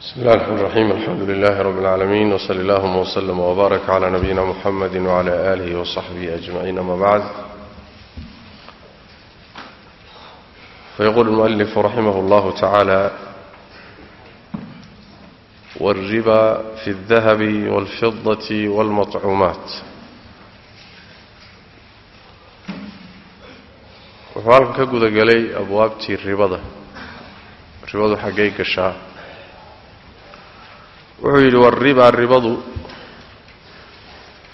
بسم الله الرحمن الرحيم الحمد لله رب العالمين وصلى اللهم وسلم وبارك على نبينا محمد وعلى آله وصحبه أجمعين أما بعد فيقول المؤلف رحمه الله تعالى والربا في الذهب والفضة والمطعومات wuxuu halkan ka guda gelay abwaabtii ribada ribadu xaggay gashaa wuxuu yidhi waalribaa ribadu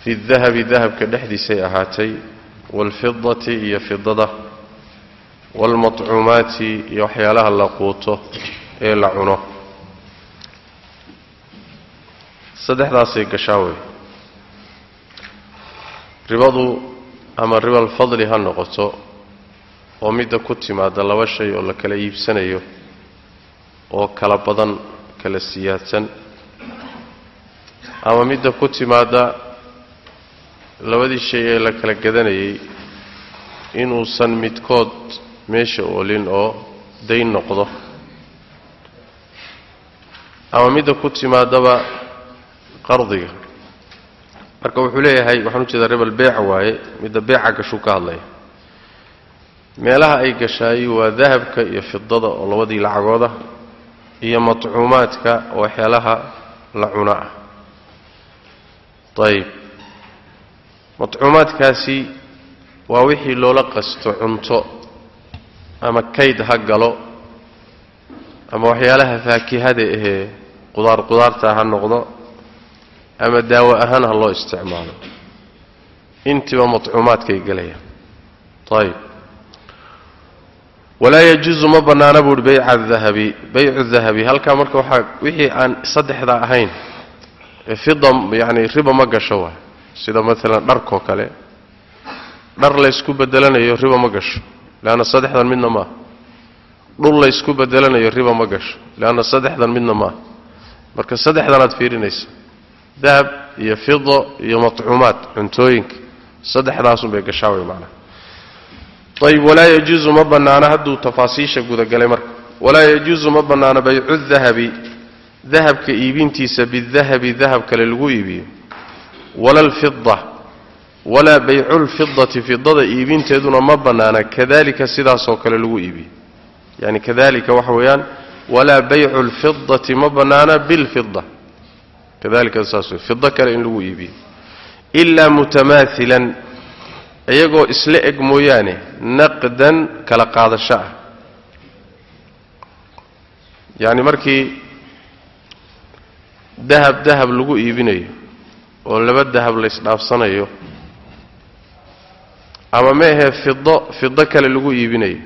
fi dahabi dahabka dhexdiisay ahaatay waalfidati iyo fidada waalmatcuumaati iyo waxyaalaha la quuto ee la cuno. Saddexdaasay gashaa wey. Ribadu ama ribalfadli ha noqoto oo midda ku timaada laba shay oo la kala iibsanayo oo kala badan kala siyaadsan ama midda ku timaada labadii shay ee la kala gadanayay inuusan midkood meesha oolin oo dayn noqdo. Ama midda ku timaadaba qardiga. Marka wuxuu leeyahay waxaan u jeedaa rebel beeca waaye midda beeca gashuu ka hadlaya. Meelaha ay gashaay waa dahabka iyo fidada oo labadii lacagooda iyo matcuumaadka waxyaalaha la cuna ah ayib matcuumaadkaasi waa wixii loola qasto cunto ama kayd ha galo ama waxyaalaha faakihada ahee qudaar qudaarta ha noqdo ama daawo ahaan ha loo isticmaalo. Intiiba matcuumaadkay galayaan. Ayib walaa yajuusu ma bannaana buuhi bayca dahabi baycu dahabi halkaa marka waxaa wixii aan saddexda ahayn fida yacni riba ma gasho waay. Sida maalan dharkoo kale dhar laysku bedelanayo riba ma gasho. Leanna saddexdan midna maaha dhul laysku bedelanayo riba ma gasho. Leanna saddexdan midna maaha marka saddexdanaad fiirinaysa dahab iyo fido iyo matcuumaad cuntooyinka saddexdaasunbay gashaa way macnaha ayb walaa yajuusu ma bannaana hadduu tafaasiisha gudagalay marka. Walaa yajuusu ma bannaana baycu dahabi dahabka iibintiisa bidahabi dahab kale lagu iibiyo. Wala alfida walaa baycu lfidati fidada iibinteeduna ma bannaana kadalika sidaasoo kale lagu iibiyo. Yani kadalika waxa weeyaan walaa baycu lfidati ma bannaana bilfida kadalika saas wey fido kale in lagu iibiyo. Ilaa mutamaailan iyagoo isla eg mooyaane naqdan kala qaadasho ah. Yacni markii dahab dahab lagu iibinayo oo laba dahab laysdhaafsanayo ama ma ahee fido fido kale lagu iibinayo.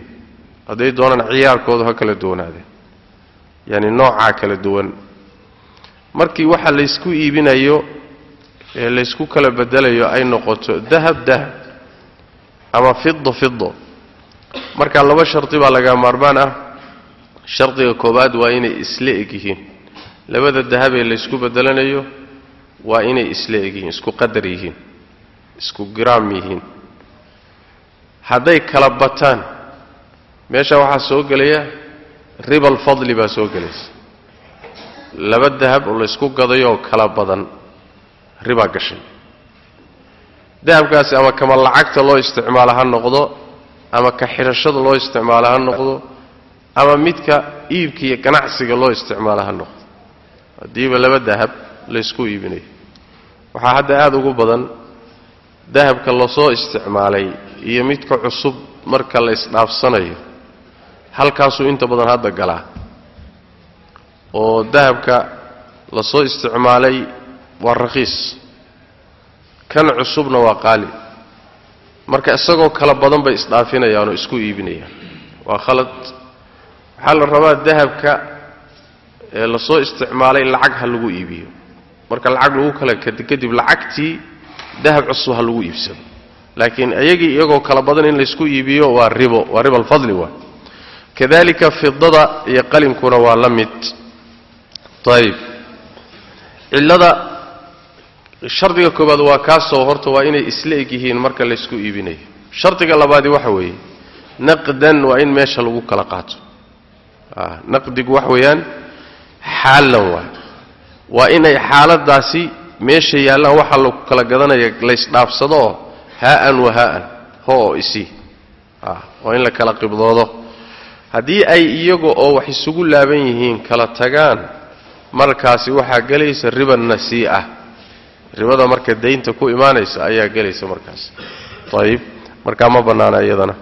Hadday doonaan ciyaarkoodu ha kala duwanaadeen yacni noocaa kala duwan. Markii waxa laysku iibinayo ee laysku kala bedelayo ay noqoto dahab dahab ama fido fido marka laba shardi baa laga maarmaan ah. Shardiga koowaad waa inay isla eg yihiin labada dahabee laysku bedelanayo waa inay isla eg yihiin isku qadar yihiin isku giraam yihiin. Hadday kala bataan meesha waxaa soo gelaya ribal fadli baa soo gelaysa. Laba dahab oo laysku gadayo oo kala badan ribaa gashay dahabkaasi ama kama lacagta loo isticmaalo ha noqdo ama ka xidhashada loo isticmaalo ha noqdo ama midka iibka iyo ganacsiga loo isticmaalo ha noqdo haddiiba laba dahab laysku iibinayo waxaa hadda aada ugu badan dahabka la soo isticmaalay iyo midka cusub marka la isdhaafsanayo. Halkaasuu inta badan hadda galaa oo dahabka la soo isticmaalay waa rakhiis kan cusubna waa qaali. Marka isagoo kala badan bay isdhaafinayaanoo isku iibinayaan. Waa khalad. Waxaa la rabaa dahabka ee la soo isticmaalay lacag ha lagu iibiyo. Marka lacag lagu kala kadib lacagtii dahab cusub ha lagu iibsado. Laakiin iyagii iyagoo kala badan in laysku iibiyo waa ribo waa riba alfadli waa. Kadalika fidada iyo qalinkuna waa la mid. Ayib cillada shardiga koobaad waa kaasoo horta waa inay isla yihiin marka laysku iibinayo shardiga labaadi waxa weeye naqdan waa in meesha lagu kala qaato. Naqdigu wax weeyaan xaalan waay waa inay xaaladaasi meesha yaallaan waxaa lagu kala gadanaya laysdhaafsado oo haa'an wa haa'an ho oo isii waa in la kala qibdoodo. Haddii ay iyaga oo wax isugu laaban yihiin kala tagaan markaasi waxaa gelaysa riba nasii'a ribada marka daynta ku imaanaysa ayaa gelaysa markaas. Ayib markaa ma bannaana iyadana.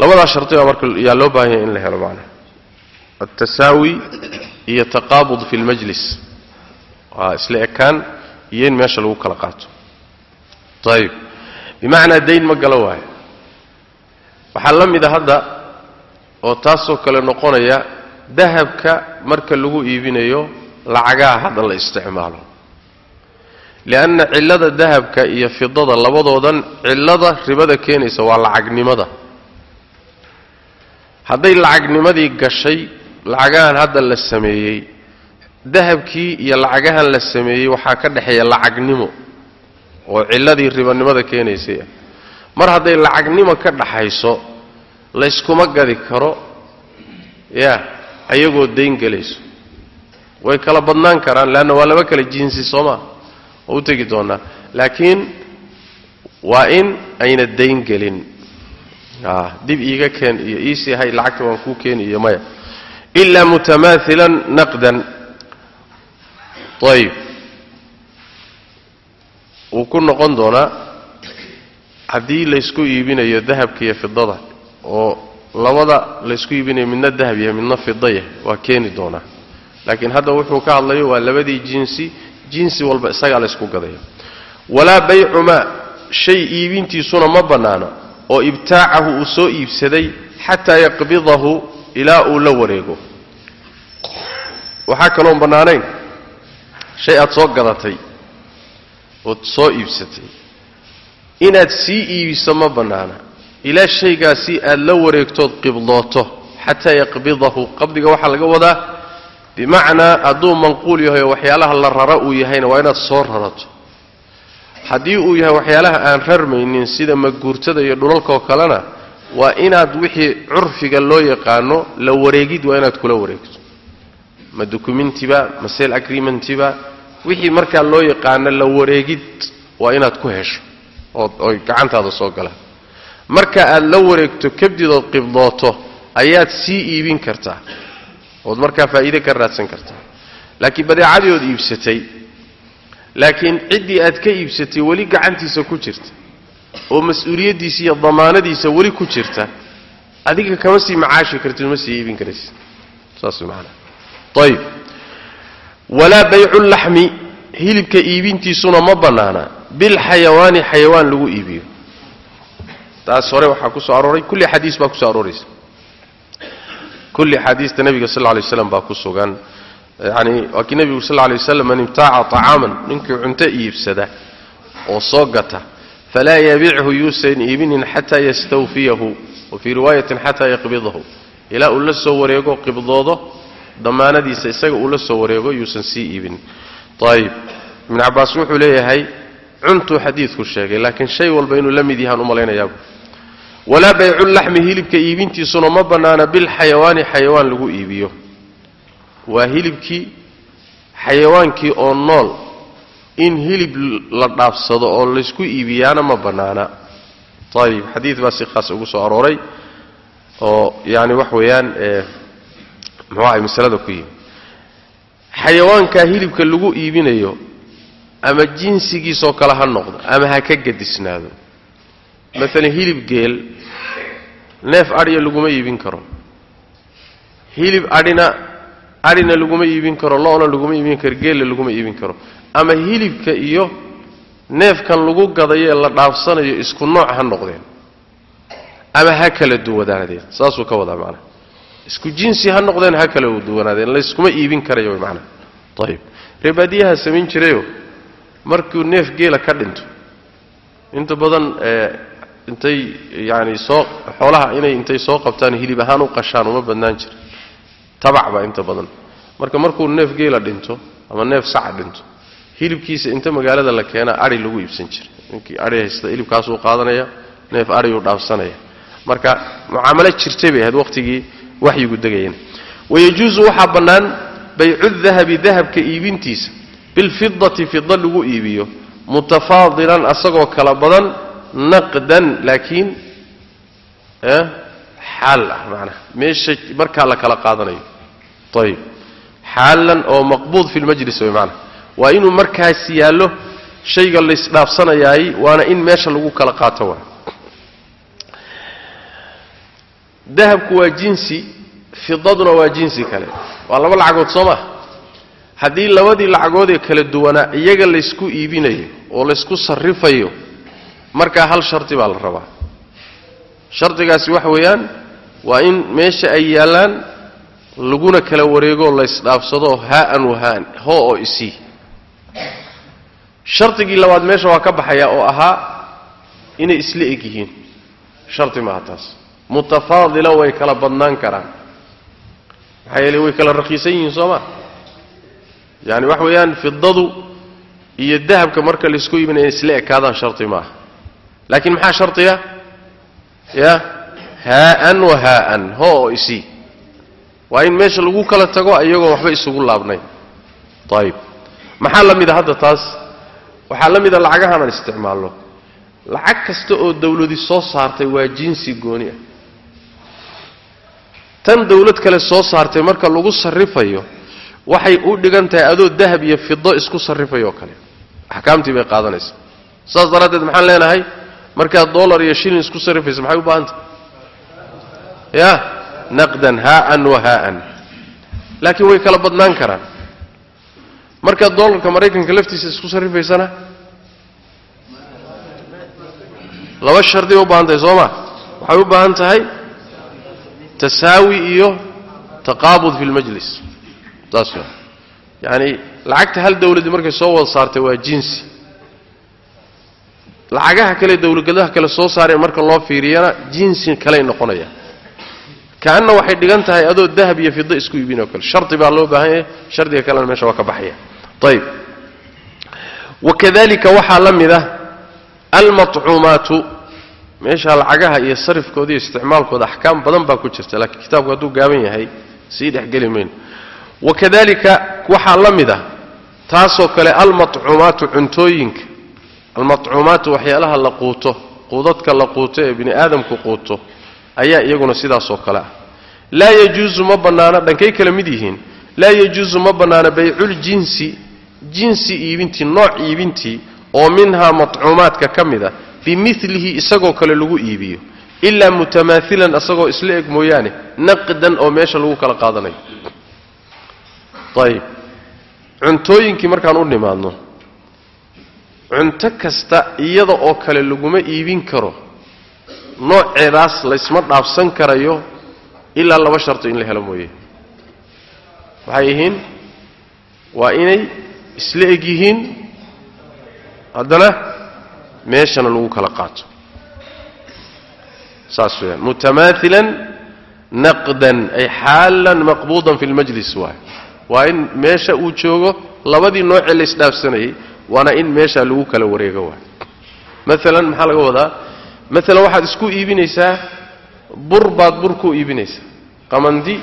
Labadaa shardi baa marka yaa loo baahan yahay in la helo macnaha altasaawi iyo taqaabud fi lmajlis waa isla ekaan iyo in meesha lagu kala qaato. Ayib bimacnaa dayn ma galo waayo. Waxaa la mida hadda oo taasoo kale noqonaya dahabka marka lagu iibinayo lacagaha hadda la isticmaalo. Lianna cillada dahabka iyo fidada labadoodan cillada ribada keenaysa waa lacagnimada. Hadday lacagnimadii gashay lacagahan hadda la sameeyey dahabkii iyo lacagahan la sameeyey waxaa ka dhexeeya lacagnimo oo cilladii ribanimada keenaysay. Ah mar hadday lacagnimo ka dhaxayso layskuma gadi karo ya ayagoo dayn gelayso. Way kala badnaan karaan leanna waa laba kala jinsi soo maa oo u tegi doonaa. Laakiin waa in ayna dayn gelin. Dib iiga keen iyo iisii hay lacagta waan kuu keeni iyo maya ilaa mutamaailan naqdan ayib wuu ku noqon doonaa haddii laysku iibinayo dahabka iyo fidada oo labada laysku iibinayo midna dahab yahay midna fida yahay waa keeni doonaa laakiin hadda wuxuu ka hadlayo waa labadii jinsi jinsi walba isagaa laysku gadaya walaa baycu maa shay iibintiisuna ma bannaana oo ibtaacahu uu soo iibsaday xataa yaqbidahu ilaa uu la wareego. Waxaa kaloon bannaanayn shay aad soo gadatay ood soo iibsatay. Inaad sii iibiso ma bannaana. Ilaa shaygaasi aad la wareegtood qibdooto xataa yaqbidahu. Qabdiga waxaa laga wadaa bimacnaa hadduu manquul yahay oo waxyaalaha la rara uu yahayna waa inaad soo rarato. Haddii uu yahay waxyaalaha aan rarmaynin sida maguurtada iyo dhulalkaoo kalena waa inaad wixii curfiga loo yaqaano la wareegid waa inaad kula wareegto. Ma documentiba ma sel agreementiba wixii markaa loo yaqaano la wareegid waa inaad ku hesho oy gacantaada soo galaan marka aad la wareegto kabdidood qibdooto ayaad sii iibin kartaa. Ood markaa faa'iide ka raadsan kartaa. Laakiin badeecadii ood iibsatay laakiin ciddii aad ka iibsatay weli gacantiisa ku jirta oo mas'uuliyaddiisa iyo damaanadiisa weli ku jirta adiga kama sii macaashi kartid ma sii iibin karaysid saas maanaa ayib walaa baycu laxmi hilibka iibintiisuna ma bannaana. Bilxayawaani xayawaan lagu iibiyo. Taas hore waxaa ku arooray kulli xadiis baa ku soo arooraysa. Kulli xaadiista nebiga sal lay slam baa ku sugan. Yani waa kii sal lay waslam man ibtaaca طacaaman ninkii cunto iibsada oo soo gata falaa yabichu yuusan iibinin xataa yastawfiyahu wa fii riwaayatin xataa yaqbidahu ilaa uu la soo wareego qibdoodo damaanadiisa isaga uu la soo wareego yuusan sii iibinin ayib ibn cabaas wuxuu leeyahay cuntuu xadiidku sheegay laakiin shay walba inuu la mid yahaan u walaa bayculaxmi hilibka iibintiisuna ma bannaana bilxayawaani xayawaan lagu iibiyo waa hilibkii xayawaankii oo nool in hilib la dhaafsado oo laysku iibiyaana ma bannaana ayib xadiid baa si khaas ugu soo arooray oo yaani wax weeyaan muxuu ahay masalada ku yimi xayawaankaa hilibka lagu iibinayo ama jinsigiisoo kale ha noqdo ama ha ka gadisnaado maalan hilib geel neef adhiya laguma iibin karo. Hilib adhina adhina laguma iibin karo lo-na laguma iibin karo geella laguma iibin karo ama hilibka iyo neefkan lagu gadayo ee la dhaafsanayo isku nooc ha noqdeen. Ama ha kala duwanaadeen. Saasuu ka wadaa macnaha isku jinsi ha noqdeen ha kala duwanaadeen. Layskuma iibin karayo way macnaha ayib reebaadiyaha samayn jirayo markuu neef geela ka dhinto inta badan intay yaani soo xoolaha inay intay soo qabtaan hilib ahaan u qashaan uma badnaan jira tabac baa inta badan. Marka markuu neef geela dhinto ama neef saca dhinto hilibkiisa inta magaalada la keenaa adhi lagu iibsan jiray. Ninkii adhi haysta hilibkaasuu qaadanaya neef adhiyuu dhaafsanaya. Marka mucaamalo jirtay bay ahayd waqtigii waxyigu degayeen. Wayajuusu waxaa bannaan baycu dahabi dahabka iibintiisa bilfidati fida lagu iibiyo mutafaadilan asagoo kala badan naqdan laakiin xaal ah macnaha. Meesha markaa la kala qaadanayo. Ayib xaalan oo maqbuud fi lmajlis way maanaa waa inuu markaas yaallo shayga laysdhaafsanayaay waana in meesha lagu kala qaato waa. Dahabku waa jinsi fidaduna waa jinsi kale. Waa laba lacagood soo maa haddii labadii lacagoodee kala duwanaa iyaga laysku iibinayo oo laysku sarrifayo markaa hal shardi baa la rabaa. Shardigaasi waxa weeyaan waa in meesha ay yaallaan laguna kala wareegoo laysdhaafsado haa'an wahaan hoo oo isii shardigii labaad meesha waa ka baxaya oo ahaa inay isla eg yihiin. Shardi maaha taas mutafaadila way kala badnaan karaan. Maxaa yeele way kala raqiisan yihiin soo ma? Yaani waxa weeyaan fidadu iyo dahabka marka laysku iibin inay isla ekaadaan shardi maaha laakiin maxaa shardiga ya haa'an wa haa'an hoo oo isii. Waa in meesha lagu kala tago iyagoon waxba isugu laabnayn. Ayib maxaa la mida hadda taas? Waxaa la mida lacagahan aan isticmaalno. Lacag kasta oo dawladi soo saartay waa jinsi gooni ah. Tan dawlad kale soo saartay marka lagu sarrifayo waxay u dhigan tahay adoo dahab iyo fido isku sarrifayoo kale. Axkaamtii bay qaadanaysa. Saas daraaddeed maxaan leenahay markaad dollar iyo shilin isku sarrifaysa maxay u baahantah ya naqdan haa'an wa haa'an laakiin way kala badnaan karaan markaad dollarka maraykanka laftiisa isku sarrifaysana laba shardi bay u baahan tahay soo ma? Waxay u baahan tahay tasaawi iyo taqaabud fi lmajlis saas w yacani lacagta hal dawladii markay soo wada saartay waa jinsi. Lacagaha kale dawladgadaha kale soo saareen marka loo fiiriyana jinsi kaley noqonaya kaanna waxay dhigan tahay adoo dahab iyo fido isku iibin oo kale. Shardi baa loo baahan yahay shardiga kalena meesha waa ka baxaya ayib wakadalika waxaa la mid ah almaطcuumaatu meesha lacagaha iyo sarifkooda iyo isticmaalkooda axkaam badan baa ku jirta laakiin kitaabku hadduu gaaban yahay sii dhexgeli mayno wakadalika waxaa la mid ah taasoo kale almaطcuumaatu cuntooyinka almaطcuumaatu waxyaalaha la quuto quudadka la quuto ee bini aadamku quuto ayaa iyaguna sidaasoo kale ah laa yajuusu ma bannaana dhankay kala mid yihiin laa yajuusu ma bannaana bayculjinsi jinsi iibintii nooc iibintii oo minhaa maطcuumaadka ka mid a bimilihi isagoo kale lagu iibiyo ilaa mutamaailan isagoo isla eg mooyaane naqdan oo meesha lagu kala qaadanayo. Ayib. Cuntooyinkii markaan u nimaadno cunto kasta iyada oo kale laguma iibin karo nooceedaas laysma dhaafsan karayo ilaa laba sharto in la helo mooye. Waxay yihiin waa inay isla eg yihiin haddana meeshana lagu kala qaato. Saas weyaan mutamaailan naqdan ay xaalan maqbuudan fi lmajlis waay waa in meesha uu joogo labadii noocee la isdhaafsanayay waana in meesha lagu kala wareego waay maalan maxaa laga wadaa? Maalan waxaad isku iibinaysaa bur baad bur ku iibinaysaa. Qamandi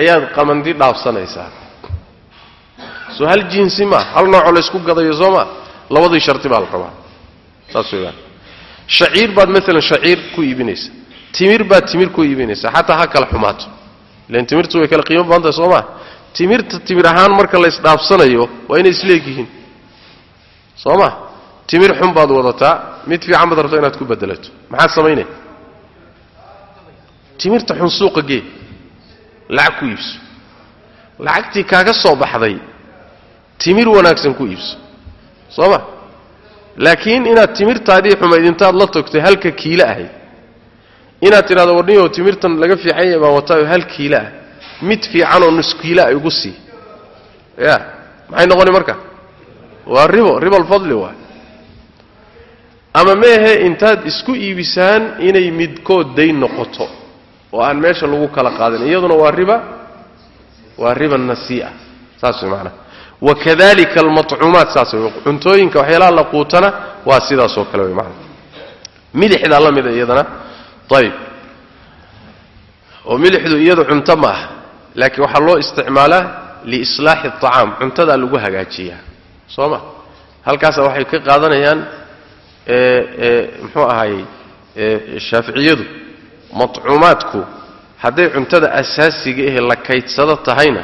ayaad qamandi dhaafsanaysaa soo hal jinsi maa hal noocoo laysku gadayo soo maa labadii sharti baa la rabaa. Saas weeyaan. Shaciir baad maalan shaciir ku iibinaysaa timir baad timir ku iibinaysaa xataa ha kala xumaato. Ilan timirtu way kala qiimo badan tahay soo maa timirta timir ahaan marka laysdhaafsanayo waa inay isleegyihiin soo ma? Timir xun baad wadataa. Mid fiican baad rabto inaad ku bedelato maxaad samaynaya timirta xun suuqa gee lacag ku iibso. Lacagtii kaaga soo baxday timir wanaagsan ku iibso. Soo ma laakiin inaad timirtaadii xumayd intaad la togtay halka kiilo ahayd. Inaad tidhahdo warniyo timirtan laga fiican yahay baan wataayo hal kiilo ah. Mid fiicanoo nus kiilo ah igu sii. Ya maxay noqoni marka? Waa ribo ribalfadli waay ama meehe intaad isku iibisaan inay midkood dayn noqoto oo aan meesha lagu kala qaadin. Iyaduna waa riba waa riba nasii'a. Saas way maanaa wakadalika almaطcuumaat saas way cuntooyinka waxyaalaha la quutana waa sidaasoo kale way maanaa milixdaa la mida iyadana ayib oo milixdu iyadu cunto ma ah laakiin waxaa loo isticmaalaa liislaaxi acaam cuntadaa lagu hagaajiyaa. Soo ma? Halkaasa waxay ka qaadanayaan muxuu ahaayey shaaficiyadu matcuumaadku hadday cuntada asaasiga ahe la kaydsado tahayna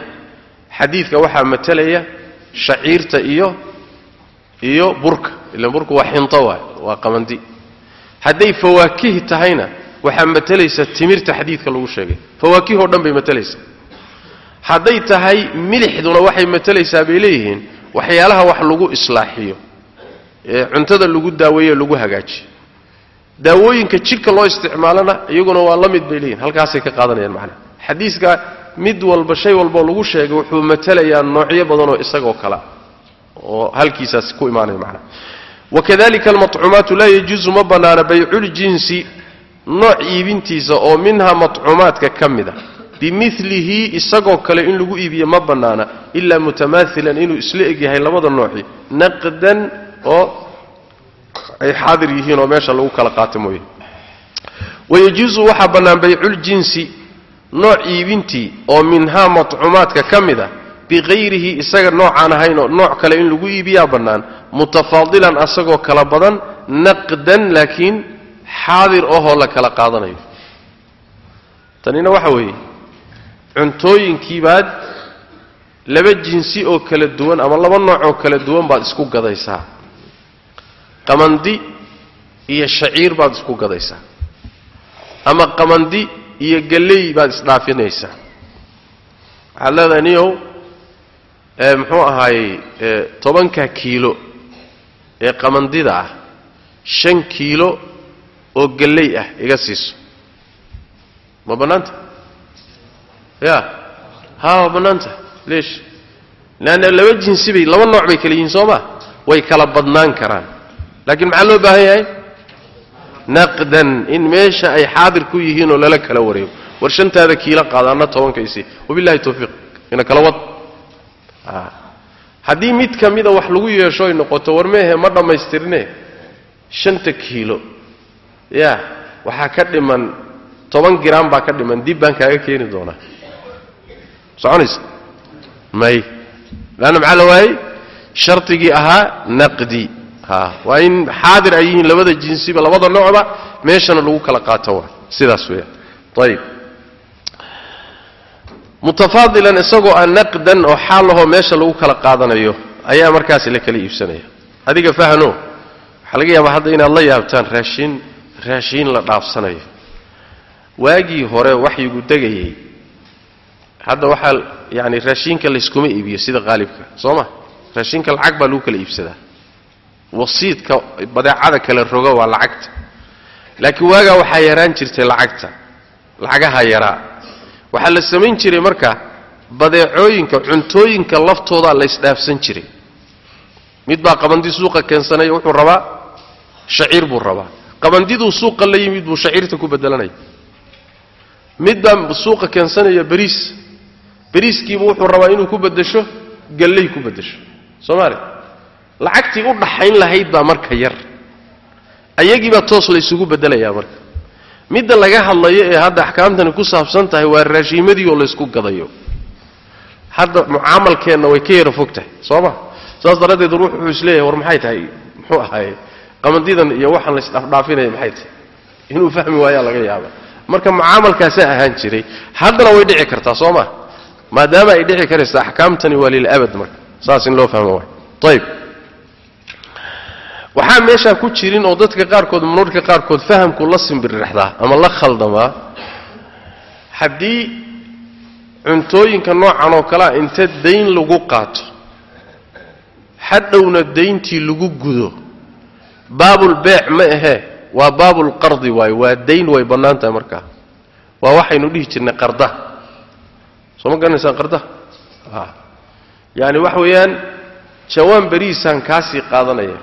xadiidka waxaa matalaya shaciirta iyo iyo burka. Ilan burku waa xinto waay waa qamandi. Hadday fawaakihi tahayna waxaa matalaysa timirta xadiidka lagu sheegay. Fawaakihoo dhan bay matalaysaa hadday tahay milixduna waxay matalaysaa bay leeyihiin waxyaalaha wax lagu islaaxiyo ee cuntada lagu daaweeyo lagu hagaajiyo. Daawooyinka jidhka loo isticmaalana iyaguna waa la mid bay leeyihiin halkaasay ka qaadanayaan macnaha xadiiska mid walba shay walboo lagu sheegay wuxuu matalayaa noocyo badanoo isagoo kala oo halkiisaas ku imaanaya macnaha wakadalika almaطcuumaatu laa yajuusu ma bannaana bayculjinsi nooc iibintiisa oo minha maطcuumaadka ka mid a bimilihi isagoo kale in lagu iibiyo ma bannaana ilaa mutamaailan inuu isla egyahay labada nooci naqdan oo ay xaadir yihiin oo meesha lagu kala qaato mooye. Wayajuusu waxaa bannaan bayculjinsi nooc iibintii oo minhaa maطcuumaadka ka mid a biqayrihi isaga noocaan ahaynoo nooc kale in lagu iibiyaa bannaan mutafaadilan asagoo kala badan naqdan laakiin xaadir ahoo la kala qaadanayo. Tanina waxa weeye cuntooyinkiibaad laba jinsi oo kala duwan ama laba nooc oo kala duwan baad isku gadaysaa. Qamandi iyo shaciir baad isku gadaysaa. Ama qamandi iyo galley baad isdhaafinaysaa. Waxaad leedahay niyow muxuu ahaayey tobanka kiilo ee qamandida ah shan kiilo oo galley ah iga siiso. Ma bannaanta? Ya ha waa bannaanta leesh. Leanna laba jinsi bay laba nooc bay kala yihiin soo ma? Way kala badnaan karaan. Laakiin maxaa loo baahan yahay naqdan in meesha ay xaadir ku yihiin oo lala kala wareego. War kiilo qaada anna tobankaysii wabillahi tawfiiq. Ina kala wad. Haddii mid ka mida wax lagu yeesho ay noqoto war ma dhammaystirne shanta kiilo. Ya waxaa ka dhiman toban giraam baa ka dhiman dib baan kaaga keeni doonaa. Soconaysa may. Leanna maxaa la waayey shardigii ahaa naqdi waa in xaadir ay yihiin labada jinsiba labada noocba meeshana lagu kala qaato waa. Sidaas weeyaan ayib mutafaadilan isagoo aan naqdan oo xaal lahoo meesha lagu kala qaadanayo ayaa markaas la kala iibsanaya. Adiga fahno waxaa laga yaabaa hadda inaad la yaabtaan raashin raashiin la dhaafsanayo. Waagii hore waxyigu degayay. Hadda waxaa yani raashiinka layskuma iibiyo sida qaalibka soo ma? Raashiinka lacag baa lagu kala iibsadaa wasiidka badeecada kala roga waa lacagta. Laakiin waagaa waxaa yaraan jirtay lacagta. Lacagaha yaraa. Waxaa la samayn jiray marka badeecooyinka cuntooyinka laftoodaa la ysdhaafsan jiray. Mid baa qabandi suuqa keensanaya wuxuu rabaa shaciir buu rabaa. Qabandiduu suuqa la yimid buu shaciirta ku bedelanaya mid baa suuqa keensanaya beriis beriiskiibu wuxuu rabaa inuu ku bedesho galley ku bedesho soomaaliya lacagtii u dhaxayn lahayd baa marka yar. Ayagiibaa toos laysugu bedelayaa marka. Midda laga hadlayo ee hadda axkaamtani ku saabsan tahay waa raashiimadii oo laysku gadayo. Hadda mucaamalkeenna way ka yara fog tahay soo ma? Saas daraaddeed ruux wuxuu is leeyahay war maxay tahay? Muxuu ahaaye qamandidan iyo waxaan laysdhaafdhaafinaya maxay tahay? Inuu fahmi waayaa laga yaaba marka mucaamalkaasaa ahaan jiray haddana way dhici kartaa soo ma? Maadaama ay dhici karaysa axkaamtani waa lilabad marka. Saas in loo fahmo waay ayib waxaa meeshaa ku jirin oo dadka qaarkood mararka qaarkood fahamku la simbirixdaa ama la khaldamaa haddii cuntooyinka noocan oo kalea inta dayn lagu qaato hadhowna dayntii lagu gudo. Baabulbeec ma ahee waa baabulqardi waayo waa dayn way bannaan tahay markaa waa waxaynu dhihi jirnay qarda. Soo ma garanaysaan qarda? Yaani waxa weeyaan jawaan beriisaan kaasii qaadanaya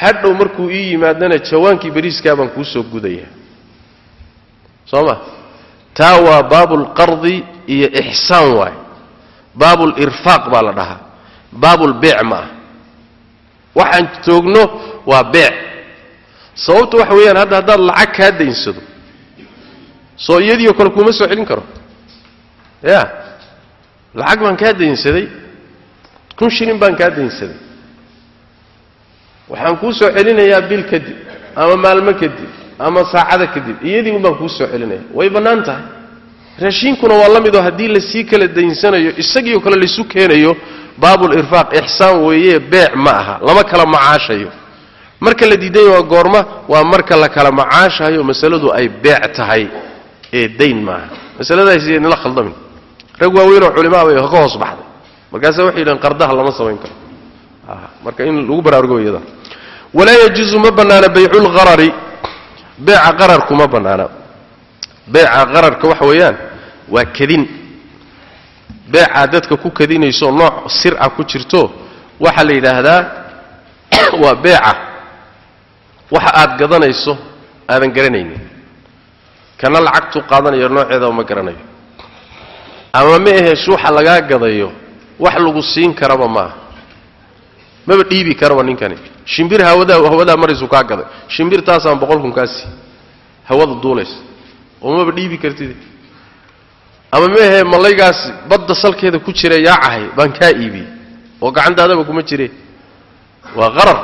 hadhow markuu ii yimaadana jawaankii beriiskaa baan kuu soo gudaya. Soo ma taa waa baabulqardi iyo ixsaan waay. Baabulirfaaq baa la dhahaa. Baabulbeec ma ah. Waxaan joogno waa beec. Sababtu waxa weeyaan hadda haddaad lacag kaa daynsado soo iyadiioo kale kuuma soo celin karo. Ya lacag baan kaa daynsaday. Kun shilin baan kaa daynsaday waxaan kuu soo celinayaa bil kadib ama maalmo kadib ama saacada kadib. Iyadii un baan kuu soo celinaya way bannaan tahay. Raashiinkuna waa la midoo haddii la sii kala daynsanayo isagiioo kale laysu keenayo baabulirfaaq ixsaan weeye beec ma aha. Lama kala macaashayo. Marka la diidanya waa goorma waa marka la kala macaashayo masaladu ay beec tahay ee dayn maaha masaladaasnala khaldamin rag waaweynoo culimaa bay ka hoos baxday. Markaase waxay yidhahen qardaha lama samayn karo marka in lagu baraarugo iyada. Walaa yajuusu ma bannaana bayculqarari beeca qararku ma bannaana beeca qararka waxa weeyaan waa kadin beecaa dadka ku kadinayso nooc sir ah ku jirto waxaa la yidhaahdaa waa beeca waxa aad gadanayso aadan garanaynin. Kana lacagtuu qaadanayo nooceedaba ma garanayo. Ama ma ahe shuuxa lagaa gadayo wax lagu siin karaba maaha maba dhiibi karaba ninkani. Shimbir hawadaa maraysu kaa gaday. Shimbirtaasaan boqol kun kaa sii hawada duulaysa oo maba dhiibi kartid ama meahe malaygaas badda salkeeda ku jira yaacahay baan kaa iibiyey oo gacantaadaba kuma jire waa qarar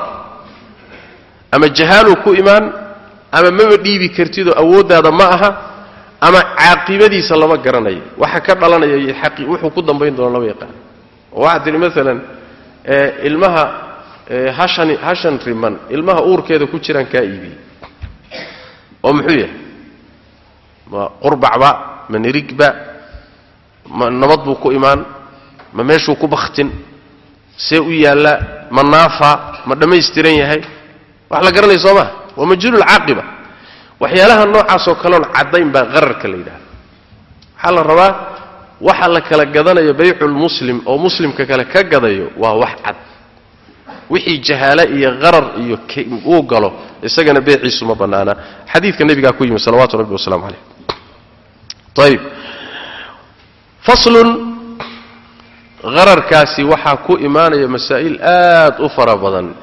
ama jahaaluu ku imaan ama maba dhiibi kartidoo awooddaada ma aha ama caaqibadiisa lama garanayo. Waxa ka dhalanaya iyo wuxuu ku dambayn doono lama yaqaan. Oo waxaad tihi maalan ilmaha hashan hashan riman ilmaha uurkeeda ku jiraan kaa iibiyey oo muxuu yahay? Ma qurbacba ma nirigba ma nabad buu ku imaan ma meeshuu ku bakhtin see u yaallaa ma naafa ma dhammaystiran yahay. Wax la garanaya soo maha waa majhuululcaaqiba waxyaalaha noocaasoo kaleon caddayn baa qararka la yidhahda waxaa la rabaa waxa la kala gadanayo bayculmuslim oo muslimka kale ka gadayo waa wax cad. Wixii jahaale iyo qarar iyo uu galo isagana beeciisu ma bannaana. Xadiidka nebigaa ku yimi salawaatu rabbi wasalaamu calayh. Ayib faslun qararkaasi waxaa ku imaanaya masaa'il aad u fara badan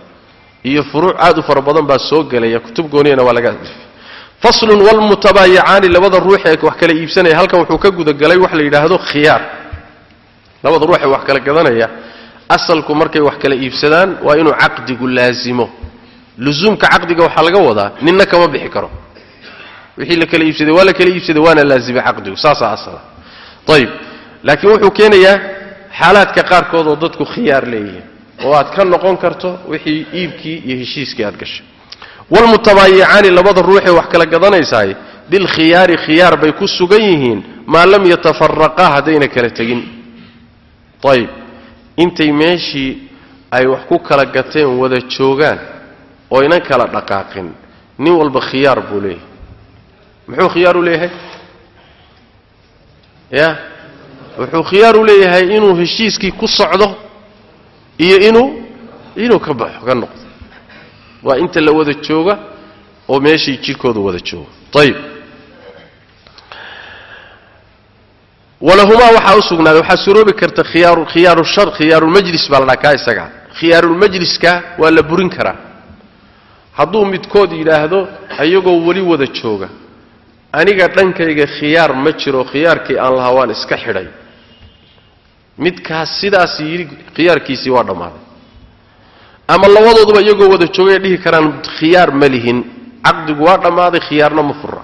iyo furuuc aad u fara badan baa soo gelaya kutub gooniyana waa laga faslun wlmutabaayicaani labada ruux ee wax kala iibsanaya. Halkan wuxuu ka gudagalay wax la yidhaahdo khiyaar. Labada ruux ee wax kala gadanaya asalku markay wax kala iibsadaan waa inuu caqdigu laazimo luzuumka caqdiga waxaa laga wadaa ninna kama bixi karo. Wixii la kala iibsaday waa la kala iibsaday waana laazimay caqdigu. Saasaa asala. Ayib laakiin wuxuu keenayaa xaalaadka qaarkood oo dadku khiyaar leeyihiin. Oo aad ka noqon karto wixii iibkii iyo heshiiskii aad gashay wlmutabaayicaani labada ruuxee wax kala gadanaysaay bilkhiyaari khiyaar bay ku sugan yihiin maa lam yatafaraqaa haddayna kala tegin ayib intay meeshii ay wax ku kala gateen wada joogaan oo ynan kala dhaqaaqin nin walba khiyaar buu leeyahay muxuu khiyaar u leeyahay ya wuxuu khiyaar u leeyahay inuu heshiiskii ku socdo iyo inuu inuu ka baxo ka noqdo waa inta la wada jooga oo meeshii jidhkooda wada jooga ayib walahumaa waxaa u waxaa suroobi karta khiyaaru shar khiyaarulmajlis baa la dhaha kaa isaga. Khiyaarulmajliska waa la burin karaa. Hadduu midkood yidhaahdo ayagoo weli wada jooga aniga dhankayga khiyaar ma jiro khiyaarkii aan lahaa waan iska xidhay. Midkaas sidaas yidhi khiyaarkiisii waa dhammaaday ama labadooduba iyagoo wada joogay dhihi karaan khiyaar ma lihin. Caqdigu waa dhammaaday khiyaarna ma fura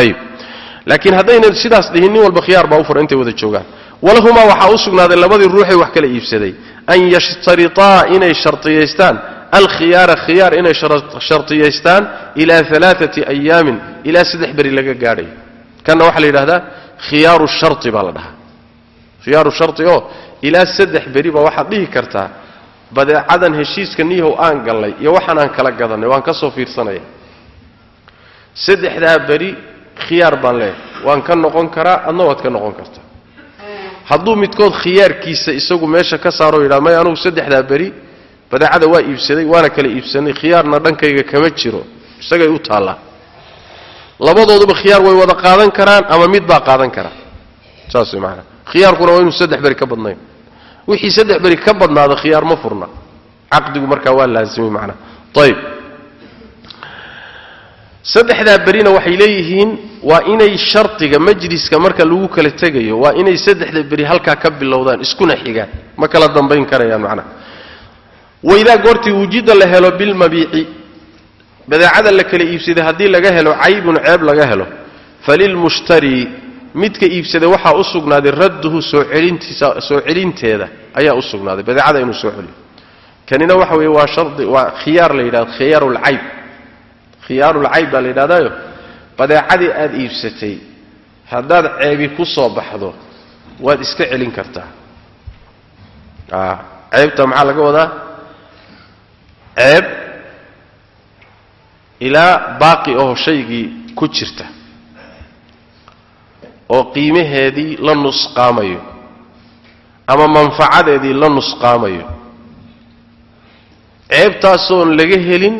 ayib laakiin haddayna sidaas dhihin nin walba khiyaar baa u fura intay wada joogaan. Walahumaa waxaa u sugnaaday labadii ruuxay wax kala iibsaday. An yashtaritaa inay shartiyaystaan. Alkhiyaara khiyaar inay shartiyaystaan ilaa alaaati ayaamin ilaa saddex beri laga gaadhayo kanna waxaa la yidhahdaa khiyaaru shari baa la dhahaa. Khiyaaru shari oo ilaa saddex beri baa waxaad dhihi kartaa badeecadan heshiiska niyahow aan gallay iyo waxaan aan kala gadanay waan ka soo fiirsanaya saddexdaa beri khiyaar baan leeyahay. Waan ka noqon karaa adna waad ka noqon kartaa hadduu midkood khiyaarkiisa isagu meesha ka saaroo yidhaha may anugu saddexdaa beri badeecada waa iibsaday waana kala iibsanay khiyaarna dhankayga kama jiro. Isagay u taallaa. Labadooduba khiyaar way wada qaadan karaan ama mid baa qaadan karaa. Saas way maanaa khiyaarkuna waa inuu saddex beri ka badnayn wixii saddex beri ka badnaado khiyaar ma furna. Caqdigu markaa waa laasimay macnaa ayib saddexdaa berina waxay leeyihiin waa inay shardiga majliska marka lagu kala tegayo waa inay saddexda beri halkaa ka bilowdaan iskuna xigaan. Ma kala dambayn karayaan macnaha waidaa goortii wujida la helo bilmabiici badeecada la kala iibsaday haddii laga helo caybun ceeb laga helo. Falilmushtari midka iibsaday waxaa u sugnaaday radduhu soo celinteeda ayaa u sugnaaday badeecada inuu soo celiyo. Kanina waxa weeye waa shardi waa khiyaar la yidhahdo khiyaarulcayb khiyaarulcayb baa la yidhahdaayo. Badeecadii aada iibsatay haddaad ceebi ku soo baxdo waad iska celin kartaa. A ceebta maxaa laga wadaa? Ceeb ilaa baaqi oo shaygii ku jirta oo qiimaheedii la nusqaamayo ama manfacadeedii la nusqaamayo. Ceebtaasoon laga helin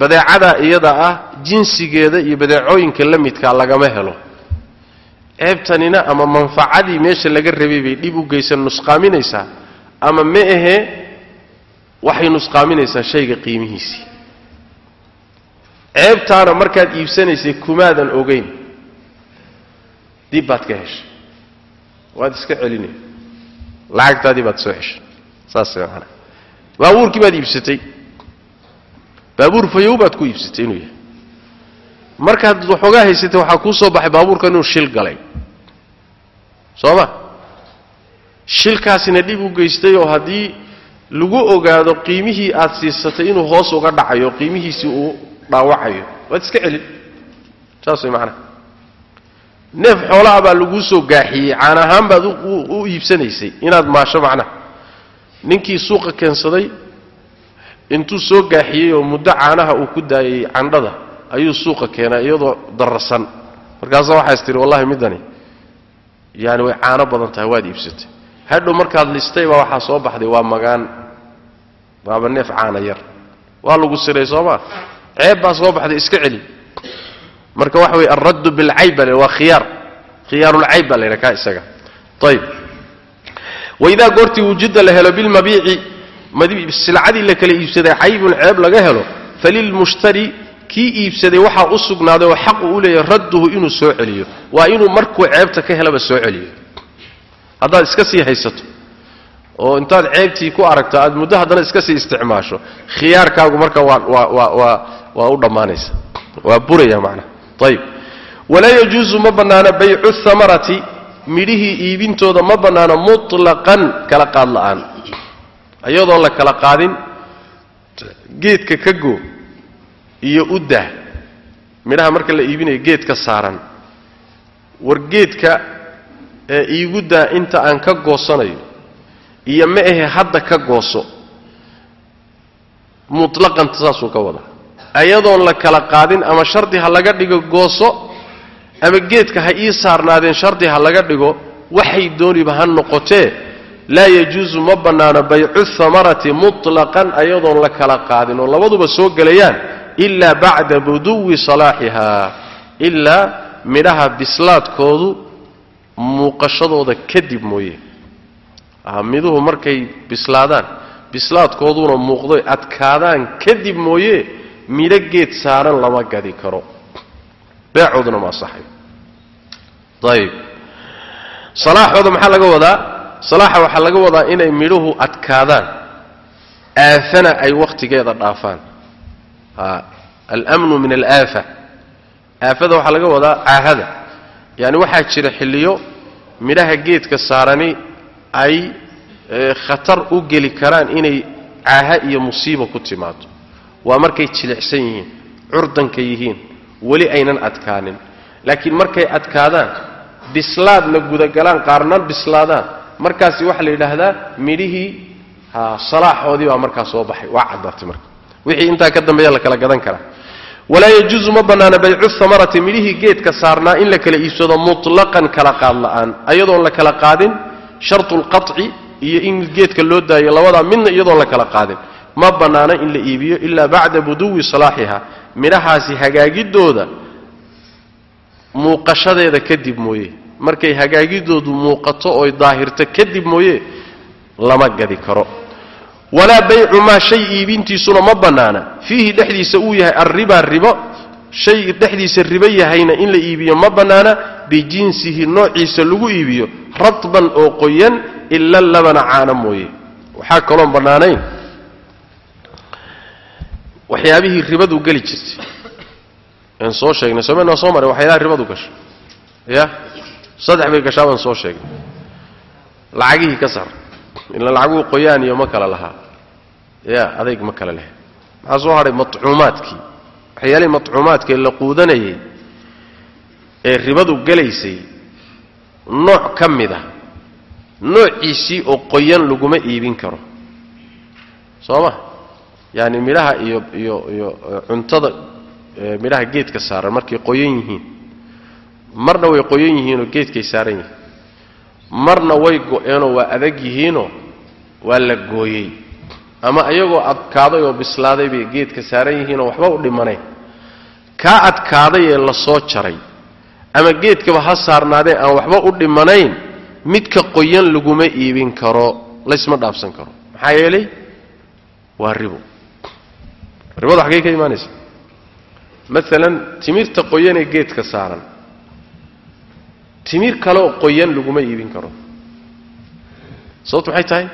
badeecada iyada ah jinsigeeda iyo badeecooyinka la midkaa lagama helo. Ceebtanina ama manfacadii meesha laga rabay bay dhib u geysan nusqaaminaysaa ama ma ahee waxay nusqaaminaysaa shayga qiimihiisii. Ceebtaana markaad iibsanaysay kumaadan ogeyn dib baad ka heshay. Waad iska celinay lacagtaadii baad soo heshay. Saas maanaa baabuurkii baad iibsatay. Baabuur fayow baad ku iibsatay inuu yahay. Markaad waxoogaa haysatay waxaa kuu soo baxay baabuurka inuu shil galay. Soo ma? Shilkaasina dhib u geystay oo haddii lagu ogaado qiimihii aad siisatay inuu hoos uga dhacayo qiimihiisii uu dhaawacayo waad iska celin. Saas way macanaha neef xoolaha baa laguu soo gaaxiyey caan ahaan baad u iibsanaysay inaad maasho macnaha ninkii suuqa keensaday intuu soo gaaxiyey oo muddo caanaha uu ku daayay candhada ayuu suuqa keenaa iyadoo dararsan markaasaa waxaas tihi wallahi middani yaani way caano badan tahay waad iibsatay. Hadhow markaad listay baa waxaa soo baxday waa magaan waaba neef caana yar. Waa lagu siray soomaa ceeb baa soo baxday iska celi marka waxa weye alraddu bilcayb baa waa khiyaar. Khiyaarulcayb baa la yidhaha kaa isaga. Ayib waidaa goortii wujida la helo bilmabiici silcadii la kala iibsaday caybun ceeb laga helo falilmushtari kii iibsaday waxaa u sugnaaday oo xaqu u leeyahay radduhu inuu soo celiyo. Waa inuu markuu ceebta ka helaba soo celiyo. Haddaad iska sii haysato oo intaad ceebtii ku aragto aad muddo haddana iska sii isticmaasho khiyaarkaagu marka waa waa waa waa u dhammaanaysa. Waa buraya macnaha ayib walaa yajuusu ma bannaana baycu hamarati midhihii iibintooda ma bannaano mutlaqan kala qaad la'aan. Iyadoon la kala qaadin geedka ka goo iyo uddah midhaha marka la iibinayo geedka saaran. War geedka ee iigu daa inta aan ka goosanayo iyo ma ahe hadda ka gooso mutlaqanta saasuu ka wadaa ayadoon la kala qaadin ama shardi ha laga dhigo gooso ama geedka ha ii saarnaadeen shardi ha laga dhigo waxay dooniba ha noqotee laa yajuusu ma bannaano baycu hamarati mutlaqan ayadoon la kala qaadin oo labaduba soo gelayaan ilaa bacda buduwi salaaxiha ilaa midhaha bislaadkoodu muuqashadooda kadib mooye. Miduhu markay bislaadaan bislaadkooduna muuqdoy adkaadaan kadib mooye midho geed saaran lama gadi karo. Beecooduna ma asaxayo ayib salaaxooda maxaa laga wadaa? Salaaxa waxaa laga wadaa inay midhuhu adkaadaan. Aafana ay wakhtigeeda dhaafaan. Almnu min alaafa. Aafada waxaa laga wadaa caahada. Yaani waxaa jira xilliyo midhaha geedka saarani ay khatar u geli karaan inay caaha iyo musiiba ku timaado waa markay jilicsan yihiin curdanka yihiin weli aynan adkaanin. Laakiin markay adkaadaan bislaadna gudagalaan qaarna bislaadaan. Markaasi waxaa la yidhaahdaa midhihii salaaxoodii baa markaa soo baxay. Waa caddaatay marka. Wixii intaa ka dambeeya la kala gadan karaa. Walaa yajuusu ma bannaana baycu hamarati midhihii geedka saarnaa in la kala iibsado mutlaqan kala qaad la'aan. Ayadoon la kala qaadin shartu lqaطci iyo in geedka loo daayo labadaa midna iyadoon la kala qaadin ma bannaana in la iibiyo ilaa bacda buduwi salaaxiha midhahaasi hagaagidooda muuqashadeeda kadib mooye. Markay hagaagidoodu muuqato oy daahirto kadib mooye lama gadi karo. Walaa baycu maa shay iibintiisuna ma bannaana. Fiihi dhexdiisa uu yahay alribaa ribo shay dhexdiisa ribo yahayna in la iibiyo ma bannaana bijinsihi noociisa lagu iibiyo radban oo qoyan ila labana caana mooye. Waxaa kaloon bannaanayn waxyaabihii ribadu geli jirtay. Aan soo sheegnay soomana soo maray waxyaalaha ribadu gasho. Ya? Saddex bay gashaa baan soo sheegnay. Lacagihii ka sar ila lacaguhu qoyaan iyo ma kala lahaa. Ya adayg ma kale leh maxaa soo hadhay matcuumaadkii. Waxyaalihii matcuumaadkaee la quudanayay ee ribadu gelaysay nooc ka mid a noociisii oo qoyan laguma iibin karo. Soo ma yaani midhaha iyo iyo iyo cuntada midhaha geedka saaran markay qoyan yihiin. Marna way qoyan yihiinoo geedkay saaran yihiin. Marna way go-eenoo waa adag yihiinoo waa la gooyey. Ama iyagoo adkaaday oo bislaaday bay geedka saaran yihiinoo waxba u dhimanayn kaa adkaaday ee la jaray. Ama geedkaba ha saarnaadee aan waxba u dhimanayn midka qoyan laguma iibin karo laysma dhaafsan karo. Maxaa yeelay? Waa ribo ribadu xaggay ka imaanaysa. Maalan timirta qoyan ee geedka saaran. Timir kaleoo qoyan laguma iibin karo. Sababtu maxay tahay?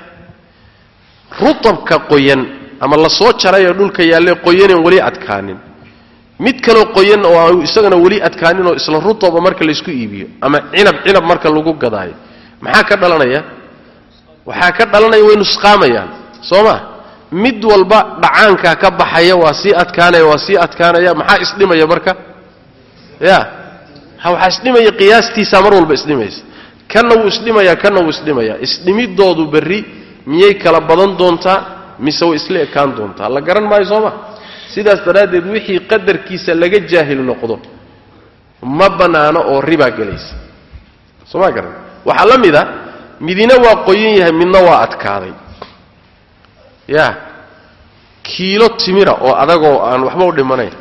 Rutabka qoyan ama la soo jarayee dhulka yaallee qoyaneen weli adkaanin. Mid kaloo qoyan oo isagana weli adkaanin oo isla rutaba marka laysku iibiyo ama cinab cinab marka lagu gadaayo. Maxaa ka dhalanaya? Waxaa ka dhalanaya way nusqaamayaan. Soo ma mid walba dhacaankaa ka baxaya waa sii adkaanaya waa sii adkaanaya maxaa isdhimaya marka? Ya waxaa isdhimaya qiyaastiisaa mar walba isdhimaysa. Kanna wuu isdhimayaa kanna wuu isdhimayaa isdhimidoodu berri miyay kala badan doontaa? Mise way isla ekaan doontaa? La garan maayo soo ma? Sidaas daraaddeed wixii qadarkiisa laga jaahil noqdo ma bannaano oo ribaa gelaysa. Soo maa garan? Waxaa la mid a midina waa qoyan yahay midna waa adkaaday ya. Kiilo timira oo adagoo aan waxba u dhimanayn.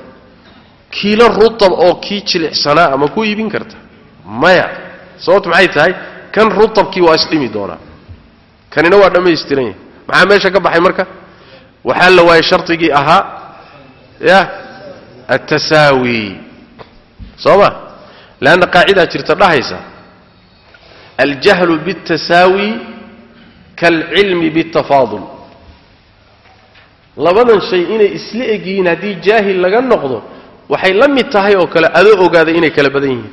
Kiilo rutab oo kii jilicsanaa ama ku iibin karta. Maya. Sababtu maxay tahay? Kan rutabkii waa isdhimi doonaa kanina waa dhammaystiran yahay. Maxaa meesha ka baxay marka? Waxaa la waayay shardigii ahaa ya altasaawi soo ma leanna qaacidaa jirta dhahaysa. Aljahlu biاltasaawi kaalcilmi biاltafaadul labadan shay inay isla egyihiin haddii jaahil laga noqdo waxay la mid tahay oo kale adoo ogaaday inay kala badan yihiin.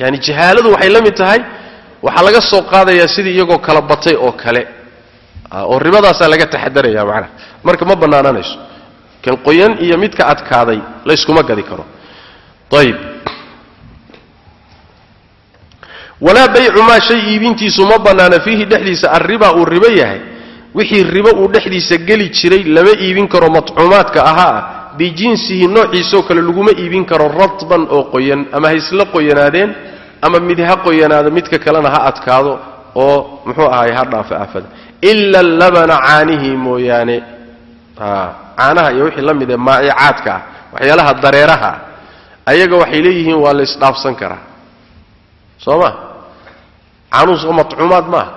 Yaani jahaaladu waxay la mid tahay waxaa laga soo qaadayaa sidii iyagoo kala batay oo kale. Oo ribadaasaa laga taxadaraya macnaha marka ma bannaananayso kan qoyan iyo midka adkaaday layskuma gadi karo. Ayib walaa baycu maa shay iibintiisu ma bannaana fiihi dhexdiisa arriba uu ribo yahay wixii ribo uu dhexdiisa geli jiray lama iibin karo matcuumaadka ahaa ah bijinsihi noociisoo kale laguma iibin karo radban oo qoyan ama ha isla qoyanaadeen ama mid ha qoyanaado midka kalena ha adkaado oo muxuu ahaay ha dhaafo aafada ila labana caanihii mooyaane. Caanaha iyo wixii la mid ee maa'icaadka ah waxyaalaha dareeraha ah ayaga waxay leeyihiin waa la isdhaafsan karaa. Soo ma? Caanuhu matcuumaad maaha